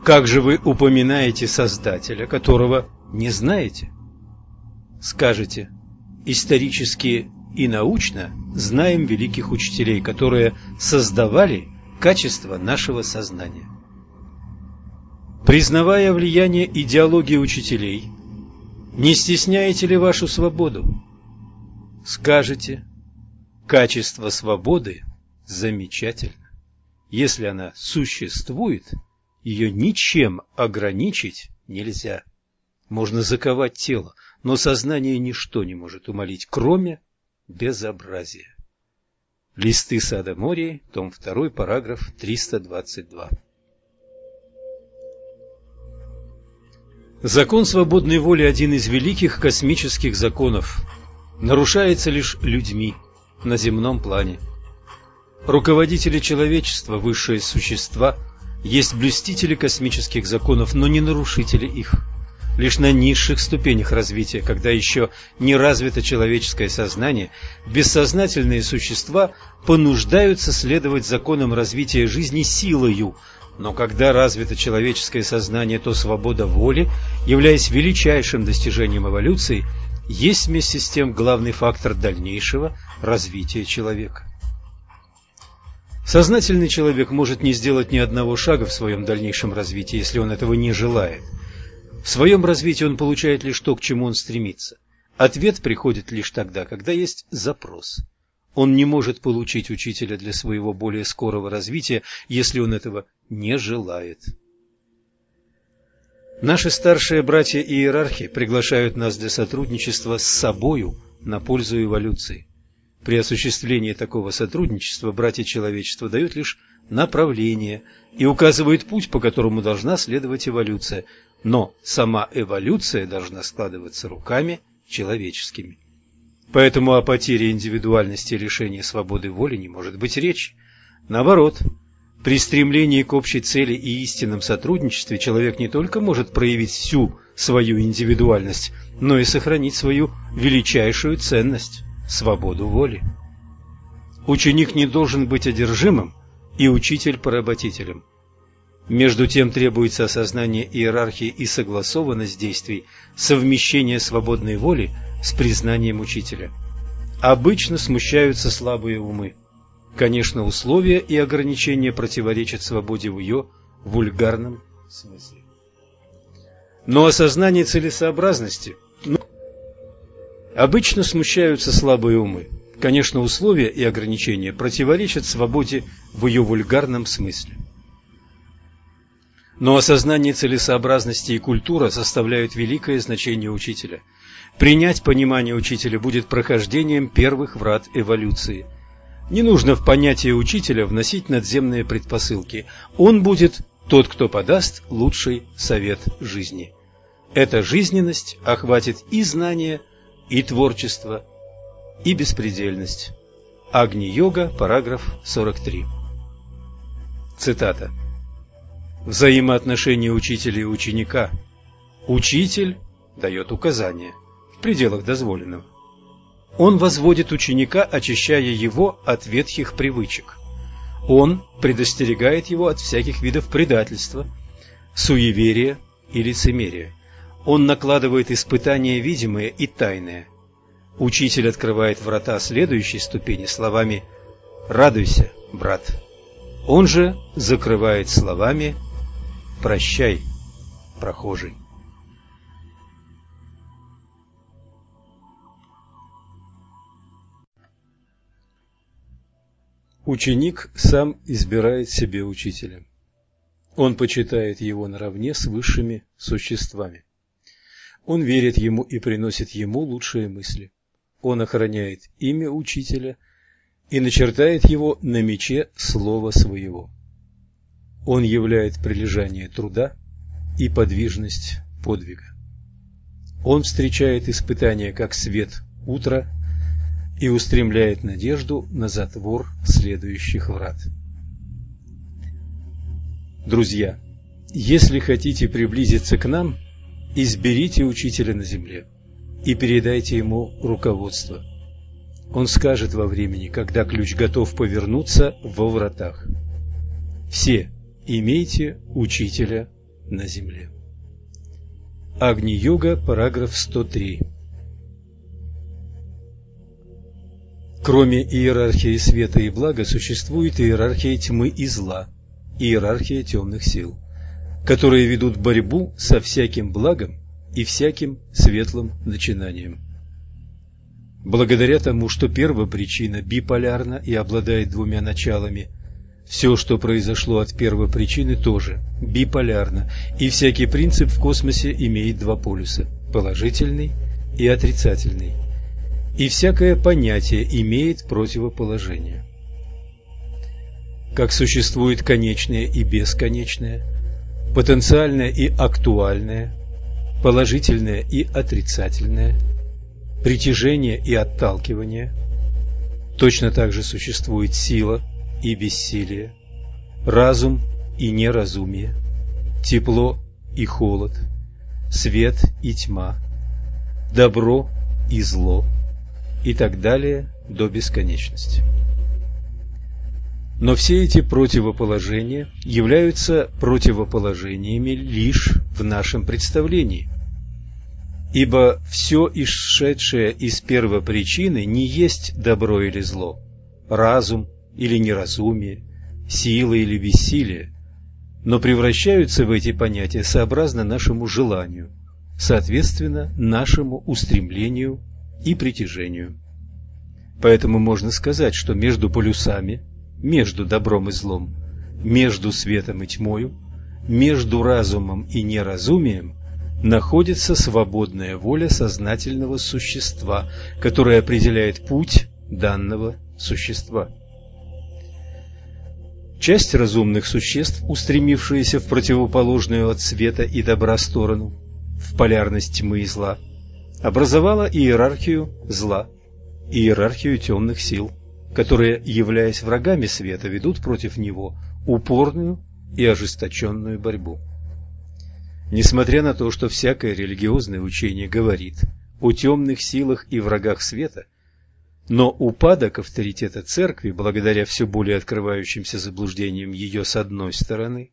S1: как же вы упоминаете Создателя, которого не знаете? Скажете, исторически и научно знаем великих учителей, которые создавали качество нашего сознания. Признавая влияние идеологии учителей, не стесняете ли вашу свободу? Скажете, качество свободы замечательно. Если она существует, ее ничем ограничить нельзя. Можно заковать тело, но сознание ничто не может умолить, кроме безобразия. Листы сада Мории, том 2, параграф 322. Закон свободной воли – один из великих космических законов. Нарушается лишь людьми на земном плане. Руководители человечества, высшие существа, есть блюстители космических законов, но не нарушители их. Лишь на низших ступенях развития, когда еще не развито человеческое сознание, бессознательные существа понуждаются следовать законам развития жизни силою – но когда развито человеческое сознание, то свобода воли, являясь величайшим достижением эволюции, есть вместе с тем главный фактор дальнейшего развития человека. Сознательный человек может не сделать ни одного шага в своем дальнейшем развитии, если он этого не желает. В своем развитии он получает лишь то, к чему он стремится. Ответ приходит лишь тогда, когда есть запрос. Он не может получить учителя для своего более скорого развития, если он этого не желает. Наши старшие братья и иерархи приглашают нас для сотрудничества с собою на пользу эволюции. При осуществлении такого сотрудничества братья человечества дают лишь направление и указывают путь, по которому должна следовать эволюция, но сама эволюция должна складываться руками человеческими. Поэтому о потере индивидуальности и лишении свободы воли не может быть речи. Наоборот, при стремлении к общей цели и истинном сотрудничестве человек не только может проявить всю свою индивидуальность, но и сохранить свою величайшую ценность – свободу воли. Ученик не должен быть одержимым и учитель поработителем. Между тем требуется осознание иерархии и согласованность действий, совмещение свободной воли – с признанием учителя. Обычно смущаются слабые умы. Конечно, условия и ограничения противоречат свободе в ее вульгарном смысле. Но осознание целесообразности ну, обычно смущаются слабые умы. Конечно, условия и ограничения противоречат свободе в ее вульгарном смысле. Но осознание целесообразности и культура составляют великое значение учителя – Принять понимание учителя будет прохождением первых врат эволюции. Не нужно в понятие учителя вносить надземные предпосылки. Он будет тот, кто подаст лучший совет жизни. Эта жизненность охватит и знание, и творчество, и беспредельность. Агни-йога, параграф 43. Цитата. Взаимоотношения учителя и ученика. Учитель дает указания – в пределах дозволенного. Он возводит ученика, очищая его от ветхих привычек. Он предостерегает его от всяких видов предательства, суеверия и лицемерия. Он накладывает испытания видимые и тайные. Учитель открывает врата следующей ступени словами «Радуйся, брат». Он же закрывает словами «Прощай, прохожий». Ученик сам избирает себе учителя. Он почитает его наравне с высшими существами. Он верит ему и приносит ему лучшие мысли. Он охраняет имя учителя и начертает его на мече слова своего. Он являет прилежание труда и подвижность подвига. Он встречает испытания как свет утра и устремляет надежду на затвор следующих врат. Друзья, если хотите приблизиться к нам, изберите учителя на земле и передайте ему руководство. Он скажет во времени, когда ключ готов повернуться во вратах. Все имейте учителя на земле. Агни-йога, параграф 103. Кроме иерархии света и блага существует иерархия тьмы и зла, иерархия темных сил, которые ведут борьбу со всяким благом и всяким светлым начинанием. Благодаря тому, что первая причина биполярна и обладает двумя началами, Все, что произошло от первопричины, тоже биполярно, и всякий принцип в космосе имеет два полюса – положительный и отрицательный. И всякое понятие имеет противоположение. Как существует конечное и бесконечное, потенциальное и актуальное, положительное и отрицательное, притяжение и отталкивание, точно так же существует сила – и бессилие, разум и неразумие, тепло и холод, свет и тьма, добро и зло и так далее до бесконечности. Но все эти противоположения являются противоположениями лишь в нашем представлении. Ибо все исшедшее из первопричины не есть добро или зло, разум или неразумие, сила или бессилие, но превращаются в эти понятия сообразно нашему желанию, соответственно нашему устремлению и притяжению. Поэтому можно сказать, что между полюсами, между добром и злом, между светом и тьмою, между разумом и неразумием находится свободная воля сознательного существа, которая определяет путь данного существа. Часть разумных существ, устремившиеся в противоположную от света и добра сторону, в полярность тьмы и зла, образовала иерархию зла, иерархию темных сил, которые, являясь врагами света, ведут против него упорную и ожесточенную борьбу. Несмотря на то, что всякое религиозное учение говорит о темных силах и врагах света – но упадок авторитета церкви, благодаря все более открывающимся заблуждениям ее с одной стороны,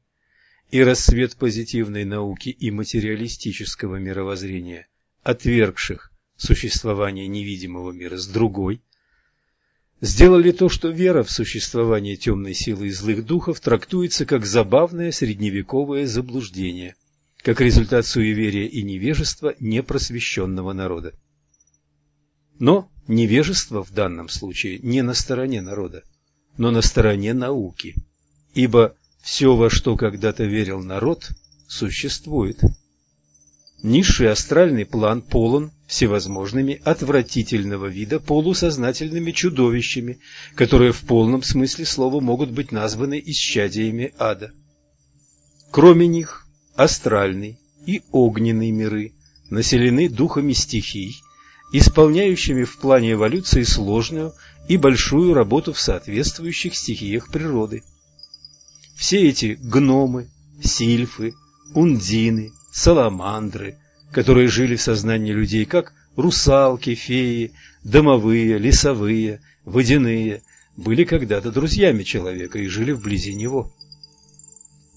S1: и расцвет позитивной науки и материалистического мировоззрения, отвергших существование невидимого мира с другой, сделали то, что вера в существование темной силы и злых духов трактуется как забавное средневековое заблуждение, как результат суеверия и невежества непросвещенного народа. Но невежество в данном случае не на стороне народа, но на стороне науки, ибо все, во что когда-то верил народ, существует. Низший астральный план полон всевозможными отвратительного вида полусознательными чудовищами, которые в полном смысле слова могут быть названы исчадиями ада. Кроме них, астральный и огненный миры населены духами стихий, исполняющими в плане эволюции сложную и большую работу в соответствующих стихиях природы. Все эти гномы, сильфы, ундины, саламандры, которые жили в сознании людей как русалки, феи, домовые, лесовые, водяные, были когда-то друзьями человека и жили вблизи него.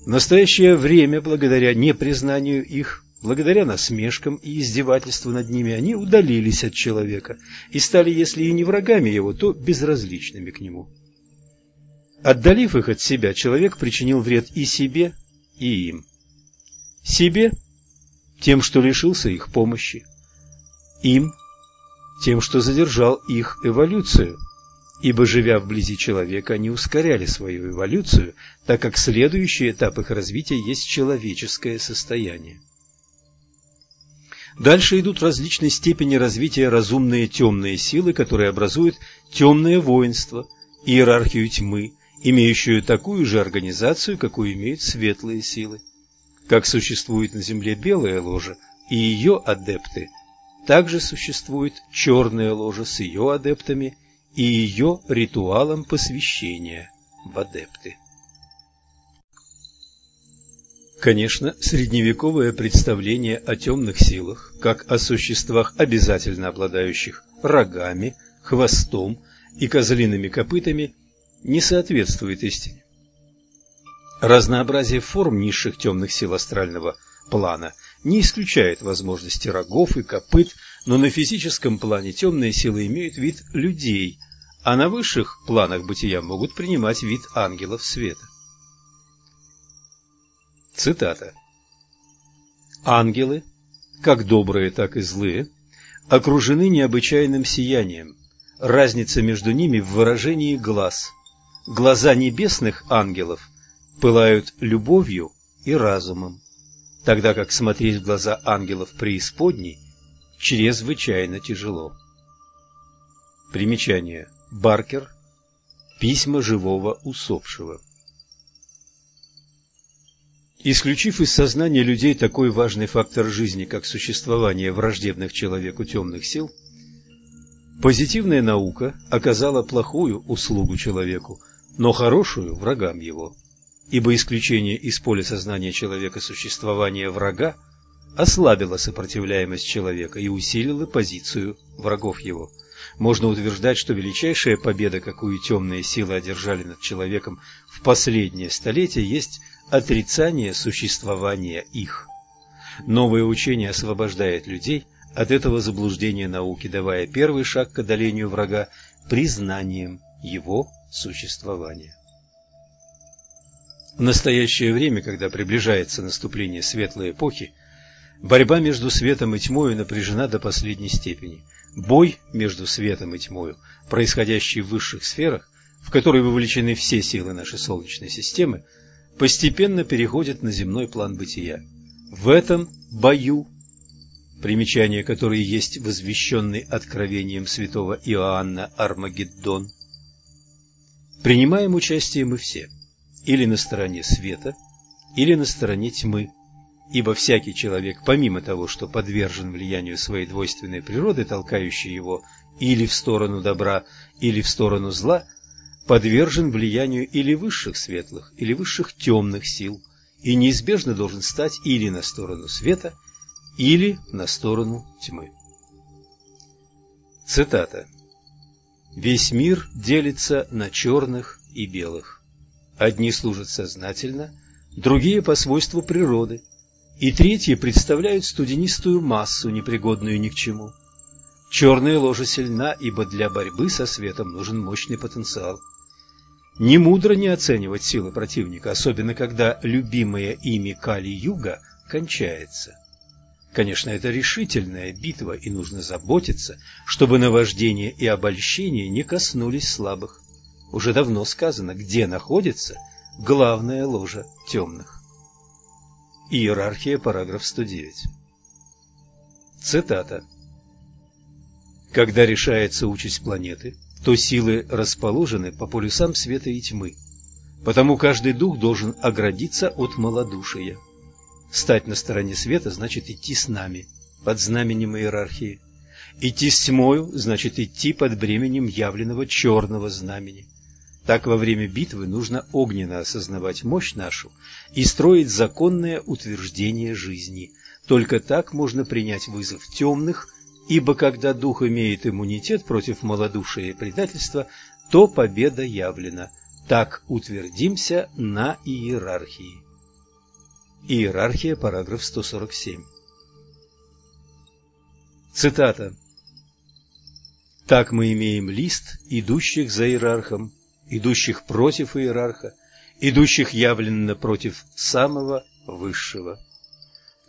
S1: В настоящее время, благодаря непризнанию их, Благодаря насмешкам и издевательству над ними они удалились от человека и стали, если и не врагами его, то безразличными к нему. Отдалив их от себя, человек причинил вред и себе, и им. Себе – тем, что лишился их помощи. Им – тем, что задержал их эволюцию, ибо, живя вблизи человека, они ускоряли свою эволюцию, так как следующий этап их развития есть человеческое состояние. Дальше идут различные степени развития разумные темные силы, которые образуют темное воинство, иерархию тьмы, имеющую такую же организацию, какую имеют светлые силы. Как существует на Земле белая ложа и ее адепты, также существует черная ложа с ее адептами и ее ритуалом посвящения в адепты. Конечно, средневековое представление о темных силах, как о существах, обязательно обладающих рогами, хвостом и козлиными копытами, не соответствует истине. Разнообразие форм низших темных сил астрального плана не исключает возможности рогов и копыт, но на физическом плане темные силы имеют вид людей, а на высших планах бытия могут принимать вид ангелов света. Цитата. «Ангелы, как добрые, так и злые, окружены необычайным сиянием. Разница между ними в выражении глаз. глаза небесных ангелов пылают любовью и разумом, тогда как смотреть в глаза ангелов преисподней чрезвычайно тяжело. Примечание. Баркер. Письма живого усопшего. Исключив из сознания людей такой важный фактор жизни, как существование враждебных человеку темных сил, позитивная наука оказала плохую услугу человеку, но хорошую врагам его, ибо исключение из поля сознания человека существования врага ослабило сопротивляемость человека и усилило позицию врагов его – можно утверждать, что величайшая победа, какую темные силы одержали над человеком в последнее столетие, есть отрицание существования их. Новое учение освобождает людей от этого заблуждения науки, давая первый шаг к одолению врага признанием его существования. В настоящее время, когда приближается наступление светлой эпохи, борьба между светом и тьмой напряжена до последней степени – Бой между светом и тьмою, происходящий в высших сферах, в который вовлечены все силы нашей Солнечной системы, постепенно переходит на земной план бытия. В этом бою, примечание которое есть возвещенный откровением святого Иоанна Армагеддон, принимаем участие мы все, или на стороне света, или на стороне тьмы, Ибо всякий человек, помимо того, что подвержен влиянию своей двойственной природы, толкающей его или в сторону добра, или в сторону зла, подвержен влиянию или высших светлых, или высших темных сил, и неизбежно должен стать или на сторону света, или на сторону тьмы. Цитата. «Весь мир делится на черных и белых. Одни служат сознательно, другие по свойству природы, и третьи представляют студенистую массу, непригодную ни к чему. Черная ложа сильна, ибо для борьбы со светом нужен мощный потенциал. Не мудро не оценивать силы противника, особенно когда любимая ими Кали-Юга кончается. Конечно, это решительная битва, и нужно заботиться, чтобы наваждение и обольщение не коснулись слабых. Уже давно сказано, где находится главная ложа темных. Иерархия, параграф 109. Цитата. Когда решается участь планеты, то силы расположены по полюсам света и тьмы. Потому каждый дух должен оградиться от малодушия. Стать на стороне света значит идти с нами, под знаменем иерархии. Идти с тьмою значит идти под бременем явленного черного знамени. Так во время битвы нужно огненно осознавать мощь нашу и строить законное утверждение жизни. Только так можно принять вызов темных, ибо когда дух имеет иммунитет против малодушия и предательства, то победа явлена. Так утвердимся на иерархии. Иерархия, параграф 147. Цитата. Так мы имеем лист идущих за иерархом, идущих против иерарха, идущих явленно против самого высшего.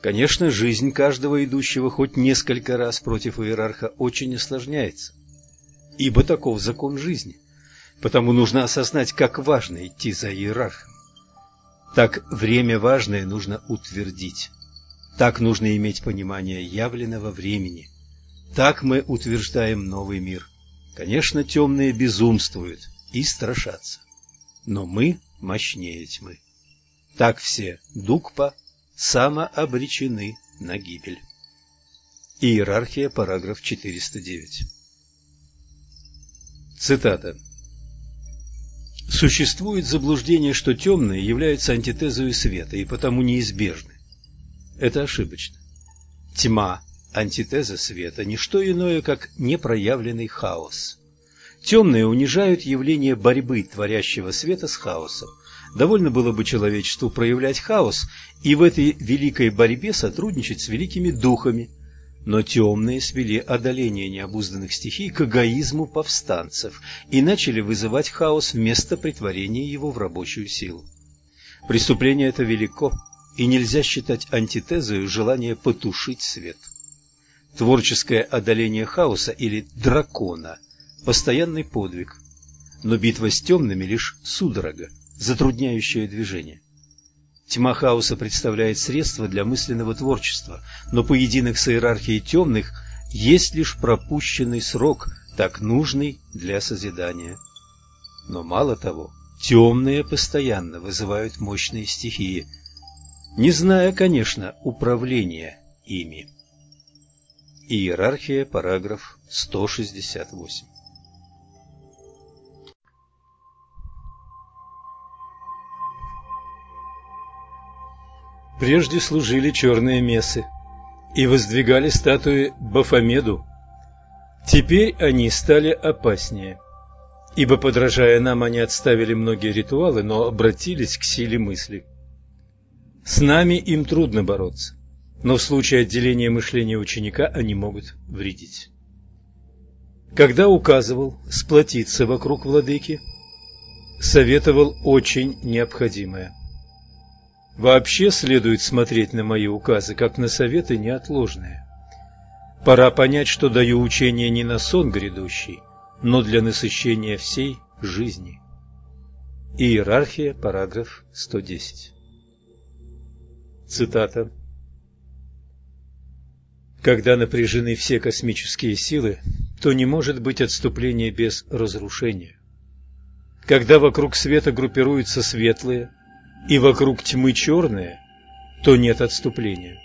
S1: Конечно, жизнь каждого идущего хоть несколько раз против иерарха очень осложняется, ибо таков закон жизни, потому нужно осознать, как важно идти за иерархом. Так время важное нужно утвердить. Так нужно иметь понимание явленного времени. Так мы утверждаем новый мир. Конечно, темные безумствуют, и страшатся. Но мы мощнее тьмы. Так все Дукпа самообречены на гибель. Иерархия, параграф 409. Цитата. Существует заблуждение, что темные являются антитезой света и потому неизбежны. Это ошибочно. Тьма, антитеза света, не что иное, как непроявленный хаос. Темные унижают явление борьбы творящего света с хаосом. Довольно было бы человечеству проявлять хаос и в этой великой борьбе сотрудничать с великими духами. Но темные свели одоление необузданных стихий к эгоизму повстанцев и начали вызывать хаос вместо притворения его в рабочую силу. Преступление это велико, и нельзя считать антитезой желание потушить свет. Творческое одоление хаоса или дракона – постоянный подвиг. но битва с темными лишь судорога, затрудняющая движение. Тьма хаоса представляет средство для мысленного творчества, но поединок с иерархией темных есть лишь пропущенный срок, так нужный для созидания. Но мало того, темные постоянно вызывают мощные стихии, не зная, конечно, управления ими. Иерархия, параграф 168. Прежде служили черные мессы и воздвигали статуи Бафомеду. Теперь они стали опаснее, ибо, подражая нам, они отставили многие ритуалы, но обратились к силе мысли. С нами им трудно бороться, но в случае отделения мышления ученика они могут вредить. Когда указывал сплотиться вокруг владыки, советовал очень необходимое – Вообще следует смотреть на мои указы, как на советы неотложные. Пора понять, что даю учение не на сон грядущий, но для насыщения всей жизни. Иерархия, параграф 110. Цитата. Когда напряжены все космические силы, то не может быть отступления без разрушения. Когда вокруг света группируются светлые, и вокруг тьмы черное, то нет отступления.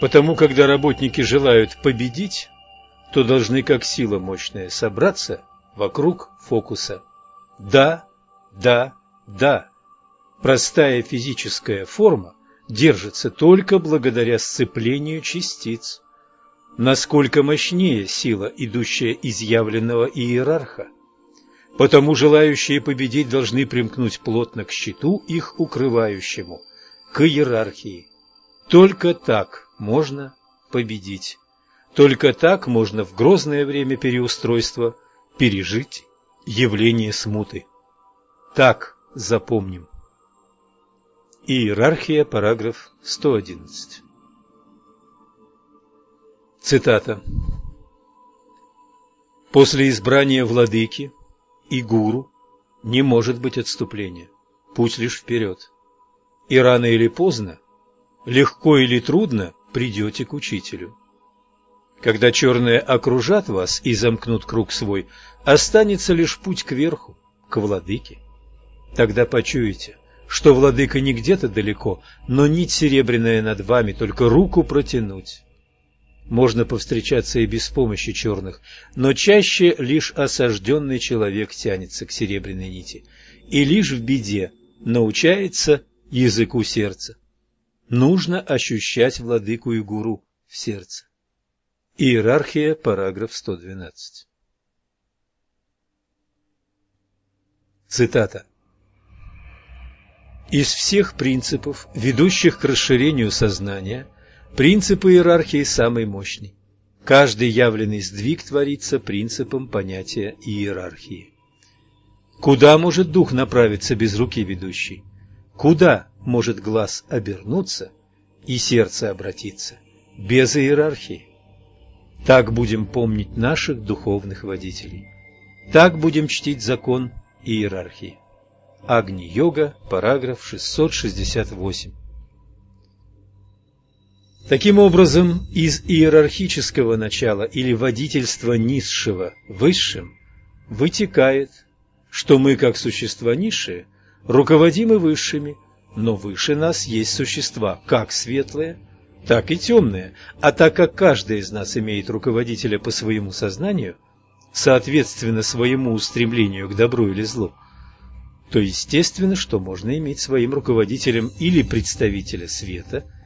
S1: Потому, когда работники желают победить, то должны как сила мощная собраться вокруг фокуса. Да, да, да. Простая физическая форма держится только благодаря сцеплению частиц. Насколько мощнее сила, идущая из явленного иерарха, Потому желающие победить должны примкнуть плотно к щиту их укрывающему, к иерархии. Только так можно победить. Только так можно в грозное время переустройства пережить явление смуты. Так запомним. Иерархия, параграф 111. Цитата. После избрания владыки и гуру не может быть отступления. Путь лишь вперед. И рано или поздно, легко или трудно, придете к учителю. Когда черные окружат вас и замкнут круг свой, останется лишь путь кверху, к владыке. Тогда почуете, что владыка не где-то далеко, но нить серебряная над вами, только руку протянуть. Можно повстречаться и без помощи черных, но чаще лишь осажденный человек тянется к серебряной нити, и лишь в беде научается языку сердца. Нужно ощущать владыку и гуру в сердце. Иерархия, параграф 112. Цитата. Из всех принципов, ведущих к расширению сознания – Принцип иерархии самый мощный. Каждый явленный сдвиг творится принципом понятия иерархии. Куда может дух направиться без руки ведущей? Куда может глаз обернуться и сердце обратиться без иерархии? Так будем помнить наших духовных водителей. Так будем чтить закон иерархии. Агни-йога, параграф 668. Таким образом, из иерархического начала или водительства низшего высшим вытекает, что мы, как существа низшие, руководимы высшими, но выше нас есть существа, как светлые, так и темные, а так как каждый из нас имеет руководителя по своему сознанию, соответственно своему устремлению к добру или злу, то естественно, что можно иметь своим руководителем или представителя света –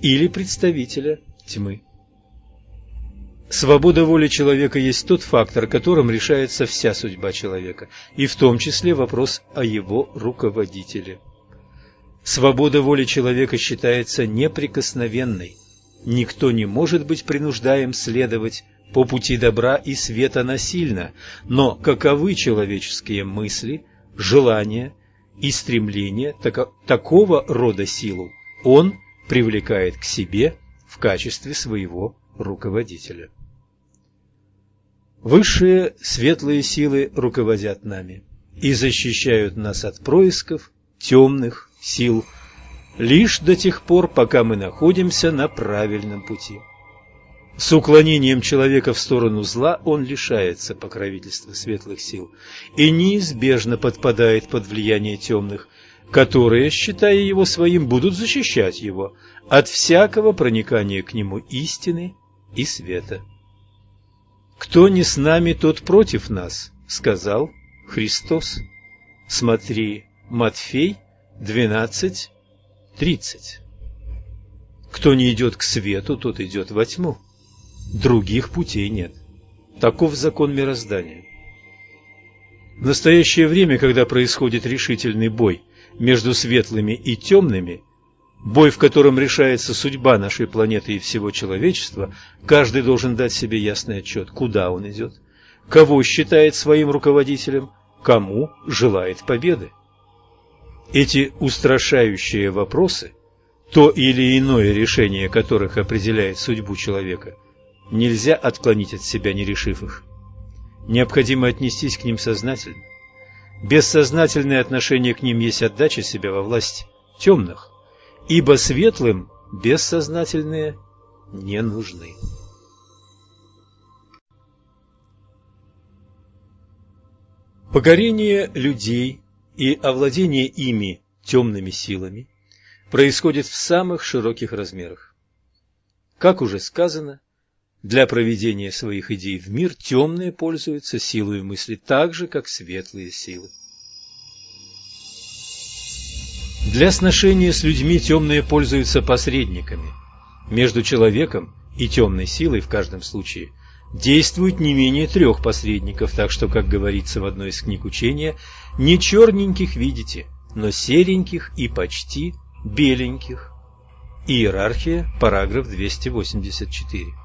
S1: или представителя тьмы. Свобода воли человека есть тот фактор, которым решается вся судьба человека, и в том числе вопрос о его руководителе. Свобода воли человека считается неприкосновенной. Никто не может быть принуждаем следовать по пути добра и света насильно, но каковы человеческие мысли, желания и стремления так, такого рода силу, он привлекает к себе в качестве своего руководителя. Высшие светлые силы руководят нами и защищают нас от происков темных сил лишь до тех пор, пока мы находимся на правильном пути. С уклонением человека в сторону зла он лишается покровительства светлых сил и неизбежно подпадает под влияние темных, которые, считая его своим, будут защищать его от всякого проникания к нему истины и света. «Кто не с нами, тот против нас», — сказал Христос. Смотри, Матфей 12, 30. Кто не идет к свету, тот идет во тьму. Других путей нет. Таков закон мироздания. В настоящее время, когда происходит решительный бой между светлыми и темными, бой, в котором решается судьба нашей планеты и всего человечества, каждый должен дать себе ясный отчет, куда он идет, кого считает своим руководителем, кому желает победы. Эти устрашающие вопросы, то или иное решение которых определяет судьбу человека – Нельзя отклонить от себя, не решив их. Необходимо отнестись к ним сознательно. Бессознательное отношение к ним есть отдача себя во власть темных, ибо светлым бессознательные не нужны. Покорение людей и овладение ими темными силами происходит в самых широких размерах. Как уже сказано, для проведения своих идей в мир темные пользуются силой мысли так же, как светлые силы. Для сношения с людьми темные пользуются посредниками. Между человеком и темной силой в каждом случае действует не менее трех посредников, так что, как говорится в одной из книг учения, не черненьких видите, но сереньких и почти беленьких. Иерархия, параграф 284.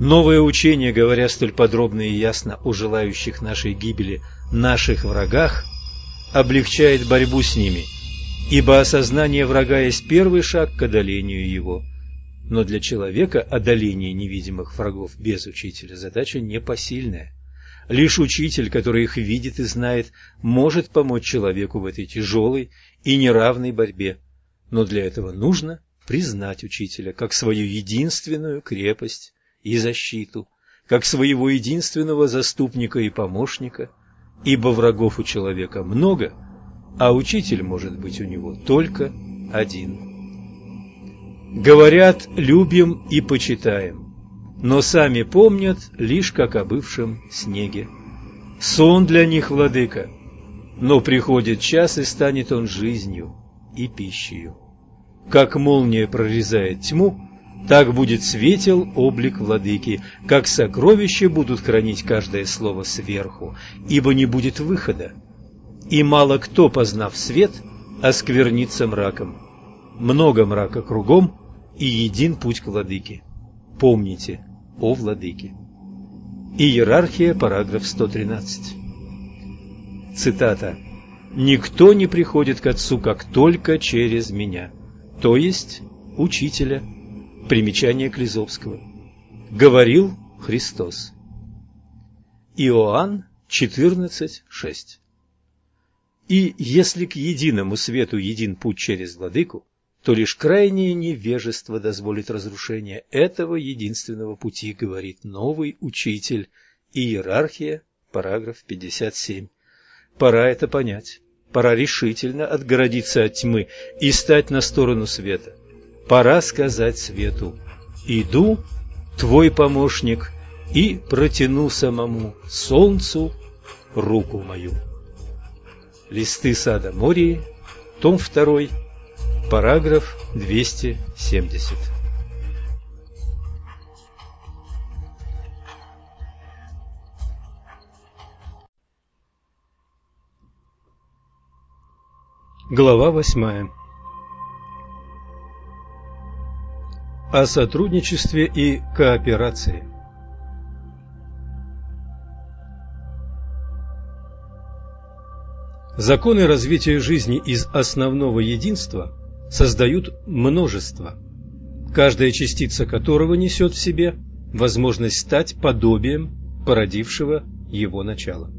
S1: Новое учение, говоря столь подробно и ясно о желающих нашей гибели наших врагах, облегчает борьбу с ними, ибо осознание врага есть первый шаг к одолению его. Но для человека одоление невидимых врагов без учителя задача непосильная. Лишь учитель, который их видит и знает, может помочь человеку в этой тяжелой и неравной борьбе. Но для этого нужно признать учителя как свою единственную крепость и защиту, как своего единственного заступника и помощника, ибо врагов у человека много, а учитель может быть у него только один. Говорят, любим и почитаем, но сами помнят лишь как о бывшем снеге. Сон для них владыка, но приходит час и станет он жизнью и пищей. Как молния прорезает тьму, так будет светел облик владыки, как сокровища будут хранить каждое слово сверху, ибо не будет выхода. И мало кто, познав свет, осквернится мраком. Много мрака кругом, и един путь к владыке. Помните о владыке. Иерархия, параграф 113. Цитата. «Никто не приходит к Отцу, как только через Меня», то есть Учителя Примечание Клизовского. Говорил Христос. Иоанн 14.6 И если к единому свету един путь через владыку, то лишь крайнее невежество дозволит разрушение этого единственного пути, говорит новый учитель. Иерархия, параграф 57. Пора это понять. Пора решительно отгородиться от тьмы и стать на сторону света пора сказать свету «Иду, твой помощник, и протяну самому солнцу руку мою». Листы сада Мории, том 2, параграф 270. Глава восьмая о сотрудничестве и кооперации. Законы развития жизни из основного единства создают множество, каждая частица которого несет в себе возможность стать подобием породившего его начало.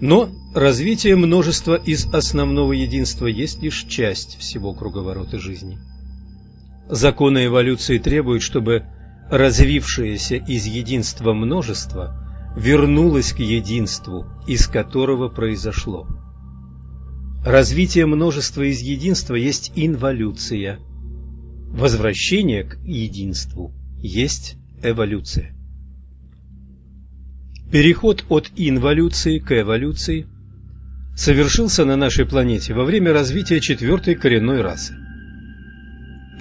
S1: Но развитие множества из основного единства есть лишь часть всего круговорота жизни. Законы эволюции требуют, чтобы развившееся из единства множество вернулось к единству, из которого произошло. Развитие множества из единства есть инволюция. Возвращение к единству есть эволюция. Переход от инволюции к эволюции совершился на нашей планете во время развития четвертой коренной расы.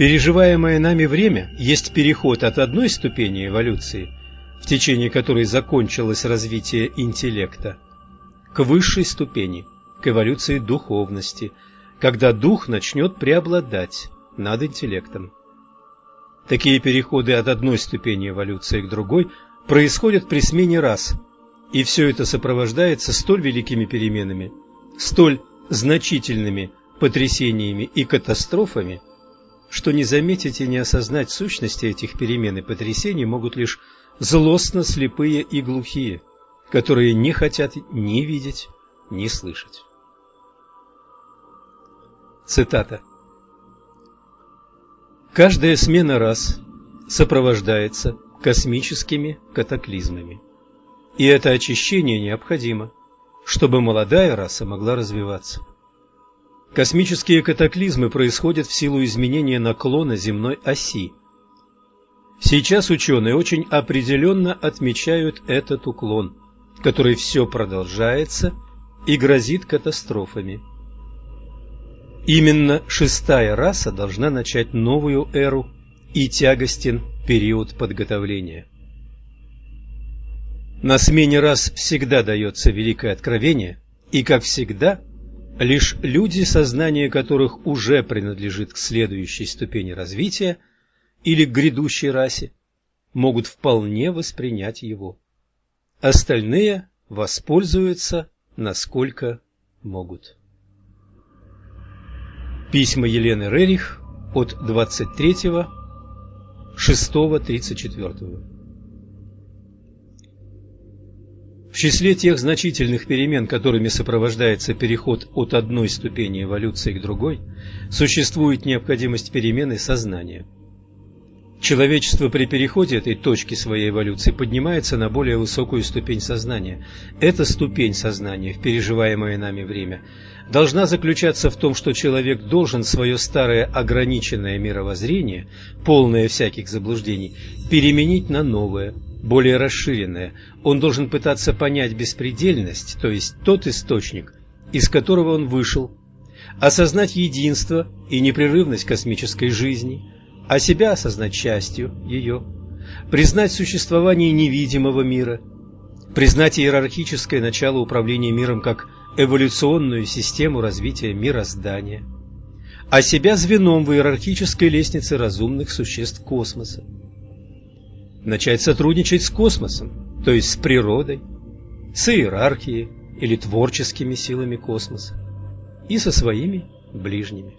S1: Переживаемое нами время есть переход от одной ступени эволюции, в течение которой закончилось развитие интеллекта, к высшей ступени, к эволюции духовности, когда дух начнет преобладать над интеллектом. Такие переходы от одной ступени эволюции к другой происходят при смене рас, и все это сопровождается столь великими переменами, столь значительными потрясениями и катастрофами, что не заметить и не осознать сущности этих перемен и потрясений могут лишь злостно слепые и глухие, которые не хотят ни видеть, ни слышать. Цитата. Каждая смена рас сопровождается космическими катаклизмами. И это очищение необходимо, чтобы молодая раса могла развиваться. Космические катаклизмы происходят в силу изменения наклона земной оси. Сейчас ученые очень определенно отмечают этот уклон, который все продолжается и грозит катастрофами. Именно шестая раса должна начать новую эру и тягостен период подготовления. На смене рас всегда дается великое откровение, и, как всегда, лишь люди, сознание которых уже принадлежит к следующей ступени развития или к грядущей расе, могут вполне воспринять его. Остальные воспользуются, насколько могут. Письма Елены Рерих от 23.06.34 В числе тех значительных перемен, которыми сопровождается переход от одной ступени эволюции к другой, существует необходимость перемены сознания. Человечество при переходе этой точки своей эволюции поднимается на более высокую ступень сознания. Эта ступень сознания в переживаемое нами время должна заключаться в том, что человек должен свое старое ограниченное мировоззрение, полное всяких заблуждений, переменить на новое, более расширенное. Он должен пытаться понять беспредельность, то есть тот источник, из которого он вышел, осознать единство и непрерывность космической жизни, а себя осознать частью ее, признать существование невидимого мира, признать иерархическое начало управления миром как эволюционную систему развития мироздания, а себя звеном в иерархической лестнице разумных существ космоса. Начать сотрудничать с космосом, то есть с природой, с иерархией или творческими силами космоса и со своими ближними.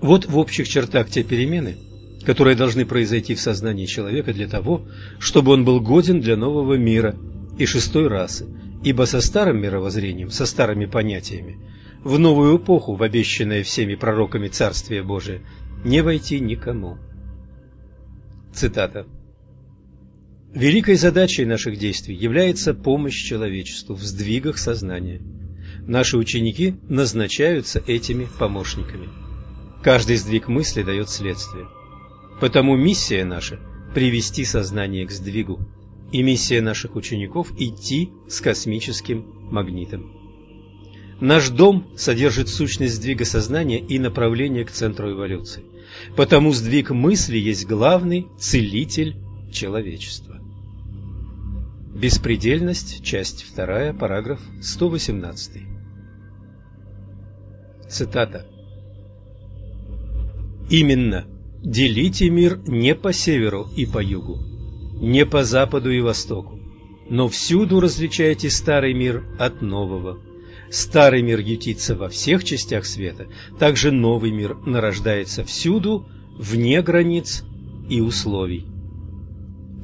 S1: Вот в общих чертах те перемены, которые должны произойти в сознании человека для того, чтобы он был годен для нового мира и шестой расы, ибо со старым мировоззрением, со старыми понятиями, в новую эпоху, в обещанное всеми пророками Царствие Божие, не войти никому. Цитата. Великой задачей наших действий является помощь человечеству в сдвигах сознания. Наши ученики назначаются этими помощниками. Каждый сдвиг мысли дает следствие. Потому миссия наша – привести сознание к сдвигу, и миссия наших учеников – идти с космическим магнитом. Наш дом содержит сущность сдвига сознания и направление к центру эволюции. Потому сдвиг мысли есть главный целитель человечества. Беспредельность, часть 2, параграф 118. Цитата. Именно делите мир не по северу и по югу, не по западу и востоку, но всюду различайте старый мир от нового. Старый мир ютится во всех частях света, также новый мир нарождается всюду, вне границ и условий.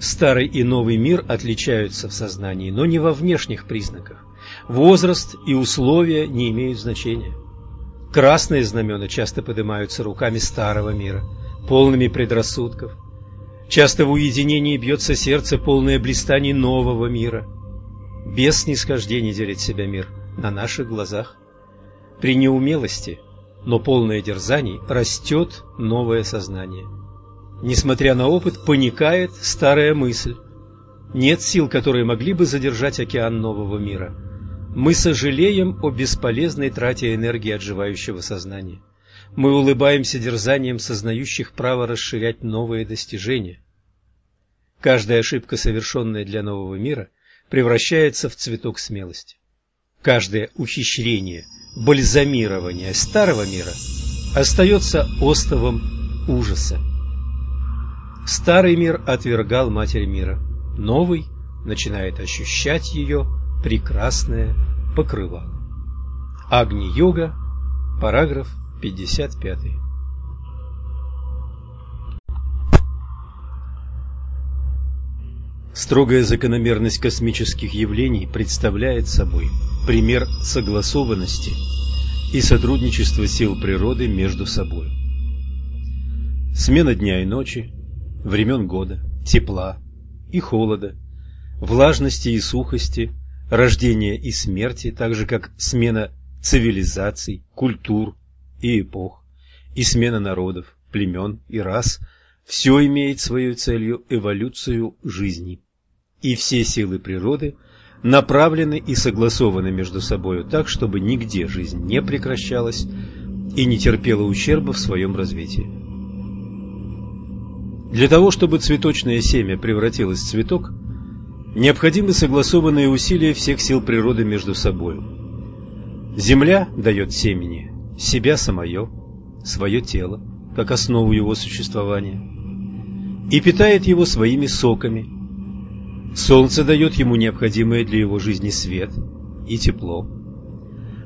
S1: Старый и новый мир отличаются в сознании, но не во внешних признаках. Возраст и условия не имеют значения. Красные знамена часто поднимаются руками старого мира, полными предрассудков. Часто в уединении бьется сердце, полное блистаний нового мира. Без снисхождения делит себя мир на наших глазах. При неумелости, но полное дерзаний, растет новое сознание. Несмотря на опыт, паникает старая мысль. Нет сил, которые могли бы задержать океан нового мира. Мы сожалеем о бесполезной трате энергии отживающего сознания. Мы улыбаемся дерзанием сознающих право расширять новые достижения. Каждая ошибка, совершенная для нового мира, превращается в цветок смелости. Каждое ухищрение, бальзамирование старого мира остается остовом ужаса. Старый мир отвергал Матерь мира, новый начинает ощущать ее прекрасное покрывало. Агни-йога, параграф 55. Строгая закономерность космических явлений представляет собой пример согласованности и сотрудничества сил природы между собой. Смена дня и ночи, времен года, тепла и холода, влажности и сухости, рождения и смерти, так же как смена цивилизаций, культур и эпох, и смена народов, племен и рас – все имеет свою целью эволюцию жизни и все силы природы направлены и согласованы между собою так, чтобы нигде жизнь не прекращалась и не терпела ущерба в своем развитии. Для того, чтобы цветочное семя превратилось в цветок, необходимы согласованные усилия всех сил природы между собою. Земля дает семени себя самое, свое тело, как основу его существования, и питает его своими соками – Солнце дает ему необходимое для его жизни свет и тепло.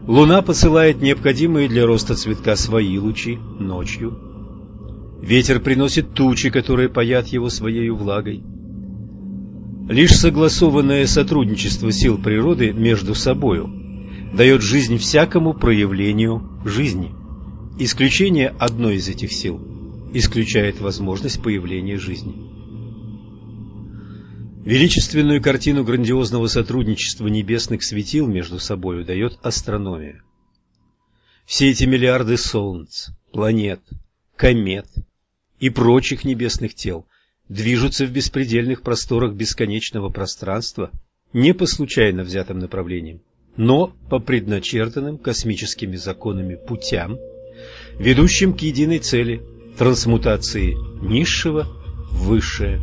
S1: Луна посылает необходимые для роста цветка свои лучи ночью. Ветер приносит тучи, которые паят его своей влагой. Лишь согласованное сотрудничество сил природы между собою дает жизнь всякому проявлению жизни. Исключение одной из этих сил исключает возможность появления жизни. Величественную картину грандиозного сотрудничества небесных светил между собой дает астрономия. Все эти миллиарды солнц, планет, комет и прочих небесных тел движутся в беспредельных просторах бесконечного пространства не по случайно взятым направлениям, но по предначертанным космическими законами путям, ведущим к единой цели – трансмутации низшего в высшее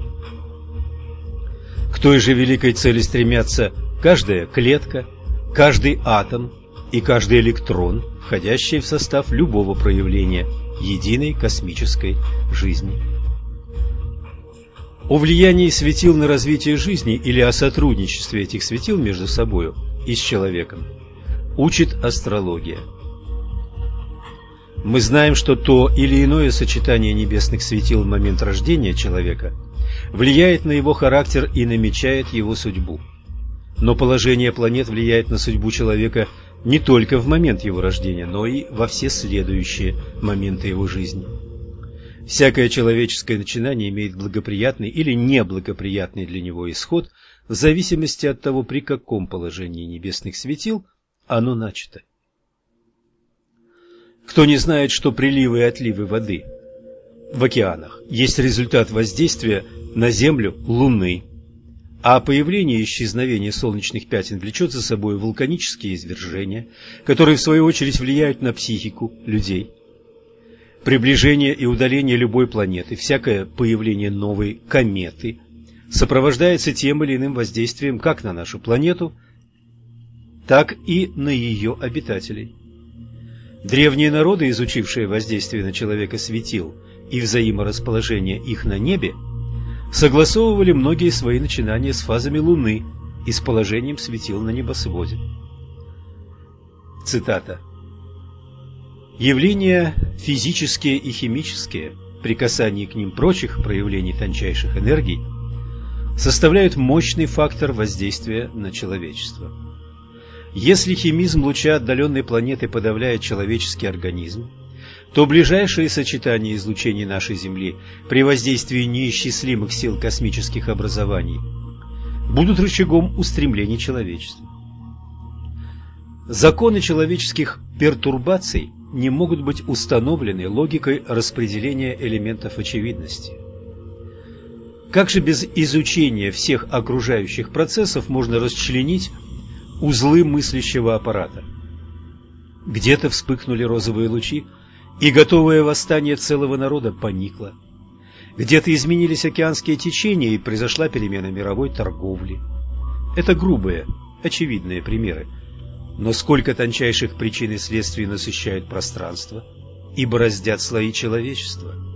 S1: к той же великой цели стремятся каждая клетка, каждый атом и каждый электрон, входящий в состав любого проявления единой космической жизни. О влиянии светил на развитие жизни или о сотрудничестве этих светил между собою и с человеком учит астрология. Мы знаем, что то или иное сочетание небесных светил в момент рождения человека – влияет на его характер и намечает его судьбу. Но положение планет влияет на судьбу человека не только в момент его рождения, но и во все следующие моменты его жизни. Всякое человеческое начинание имеет благоприятный или неблагоприятный для него исход в зависимости от того, при каком положении небесных светил оно начато. Кто не знает, что приливы и отливы воды в океанах есть результат воздействия на Землю Луны, а появление и исчезновение солнечных пятен влечет за собой вулканические извержения, которые в свою очередь влияют на психику людей. Приближение и удаление любой планеты, всякое появление новой кометы сопровождается тем или иным воздействием как на нашу планету, так и на ее обитателей. Древние народы, изучившие воздействие на человека светил и взаиморасположение их на небе, согласовывали многие свои начинания с фазами Луны и с положением светил на небосводе. Цитата. Явления физические и химические, при касании к ним прочих проявлений тончайших энергий,
S2: составляют мощный фактор воздействия на человечество. Если химизм луча отдаленной планеты подавляет человеческий организм, то ближайшие сочетания излучений нашей Земли при воздействии неисчислимых сил космических образований будут рычагом устремлений человечества. Законы человеческих пертурбаций не могут быть установлены логикой распределения элементов очевидности. Как же без изучения всех окружающих процессов можно расчленить узлы мыслящего аппарата? Где-то вспыхнули розовые лучи, и готовое восстание целого народа поникло. Где-то изменились океанские течения, и произошла перемена мировой торговли. Это грубые, очевидные примеры. Но сколько тончайших причин и следствий насыщают пространство и бороздят слои человечества –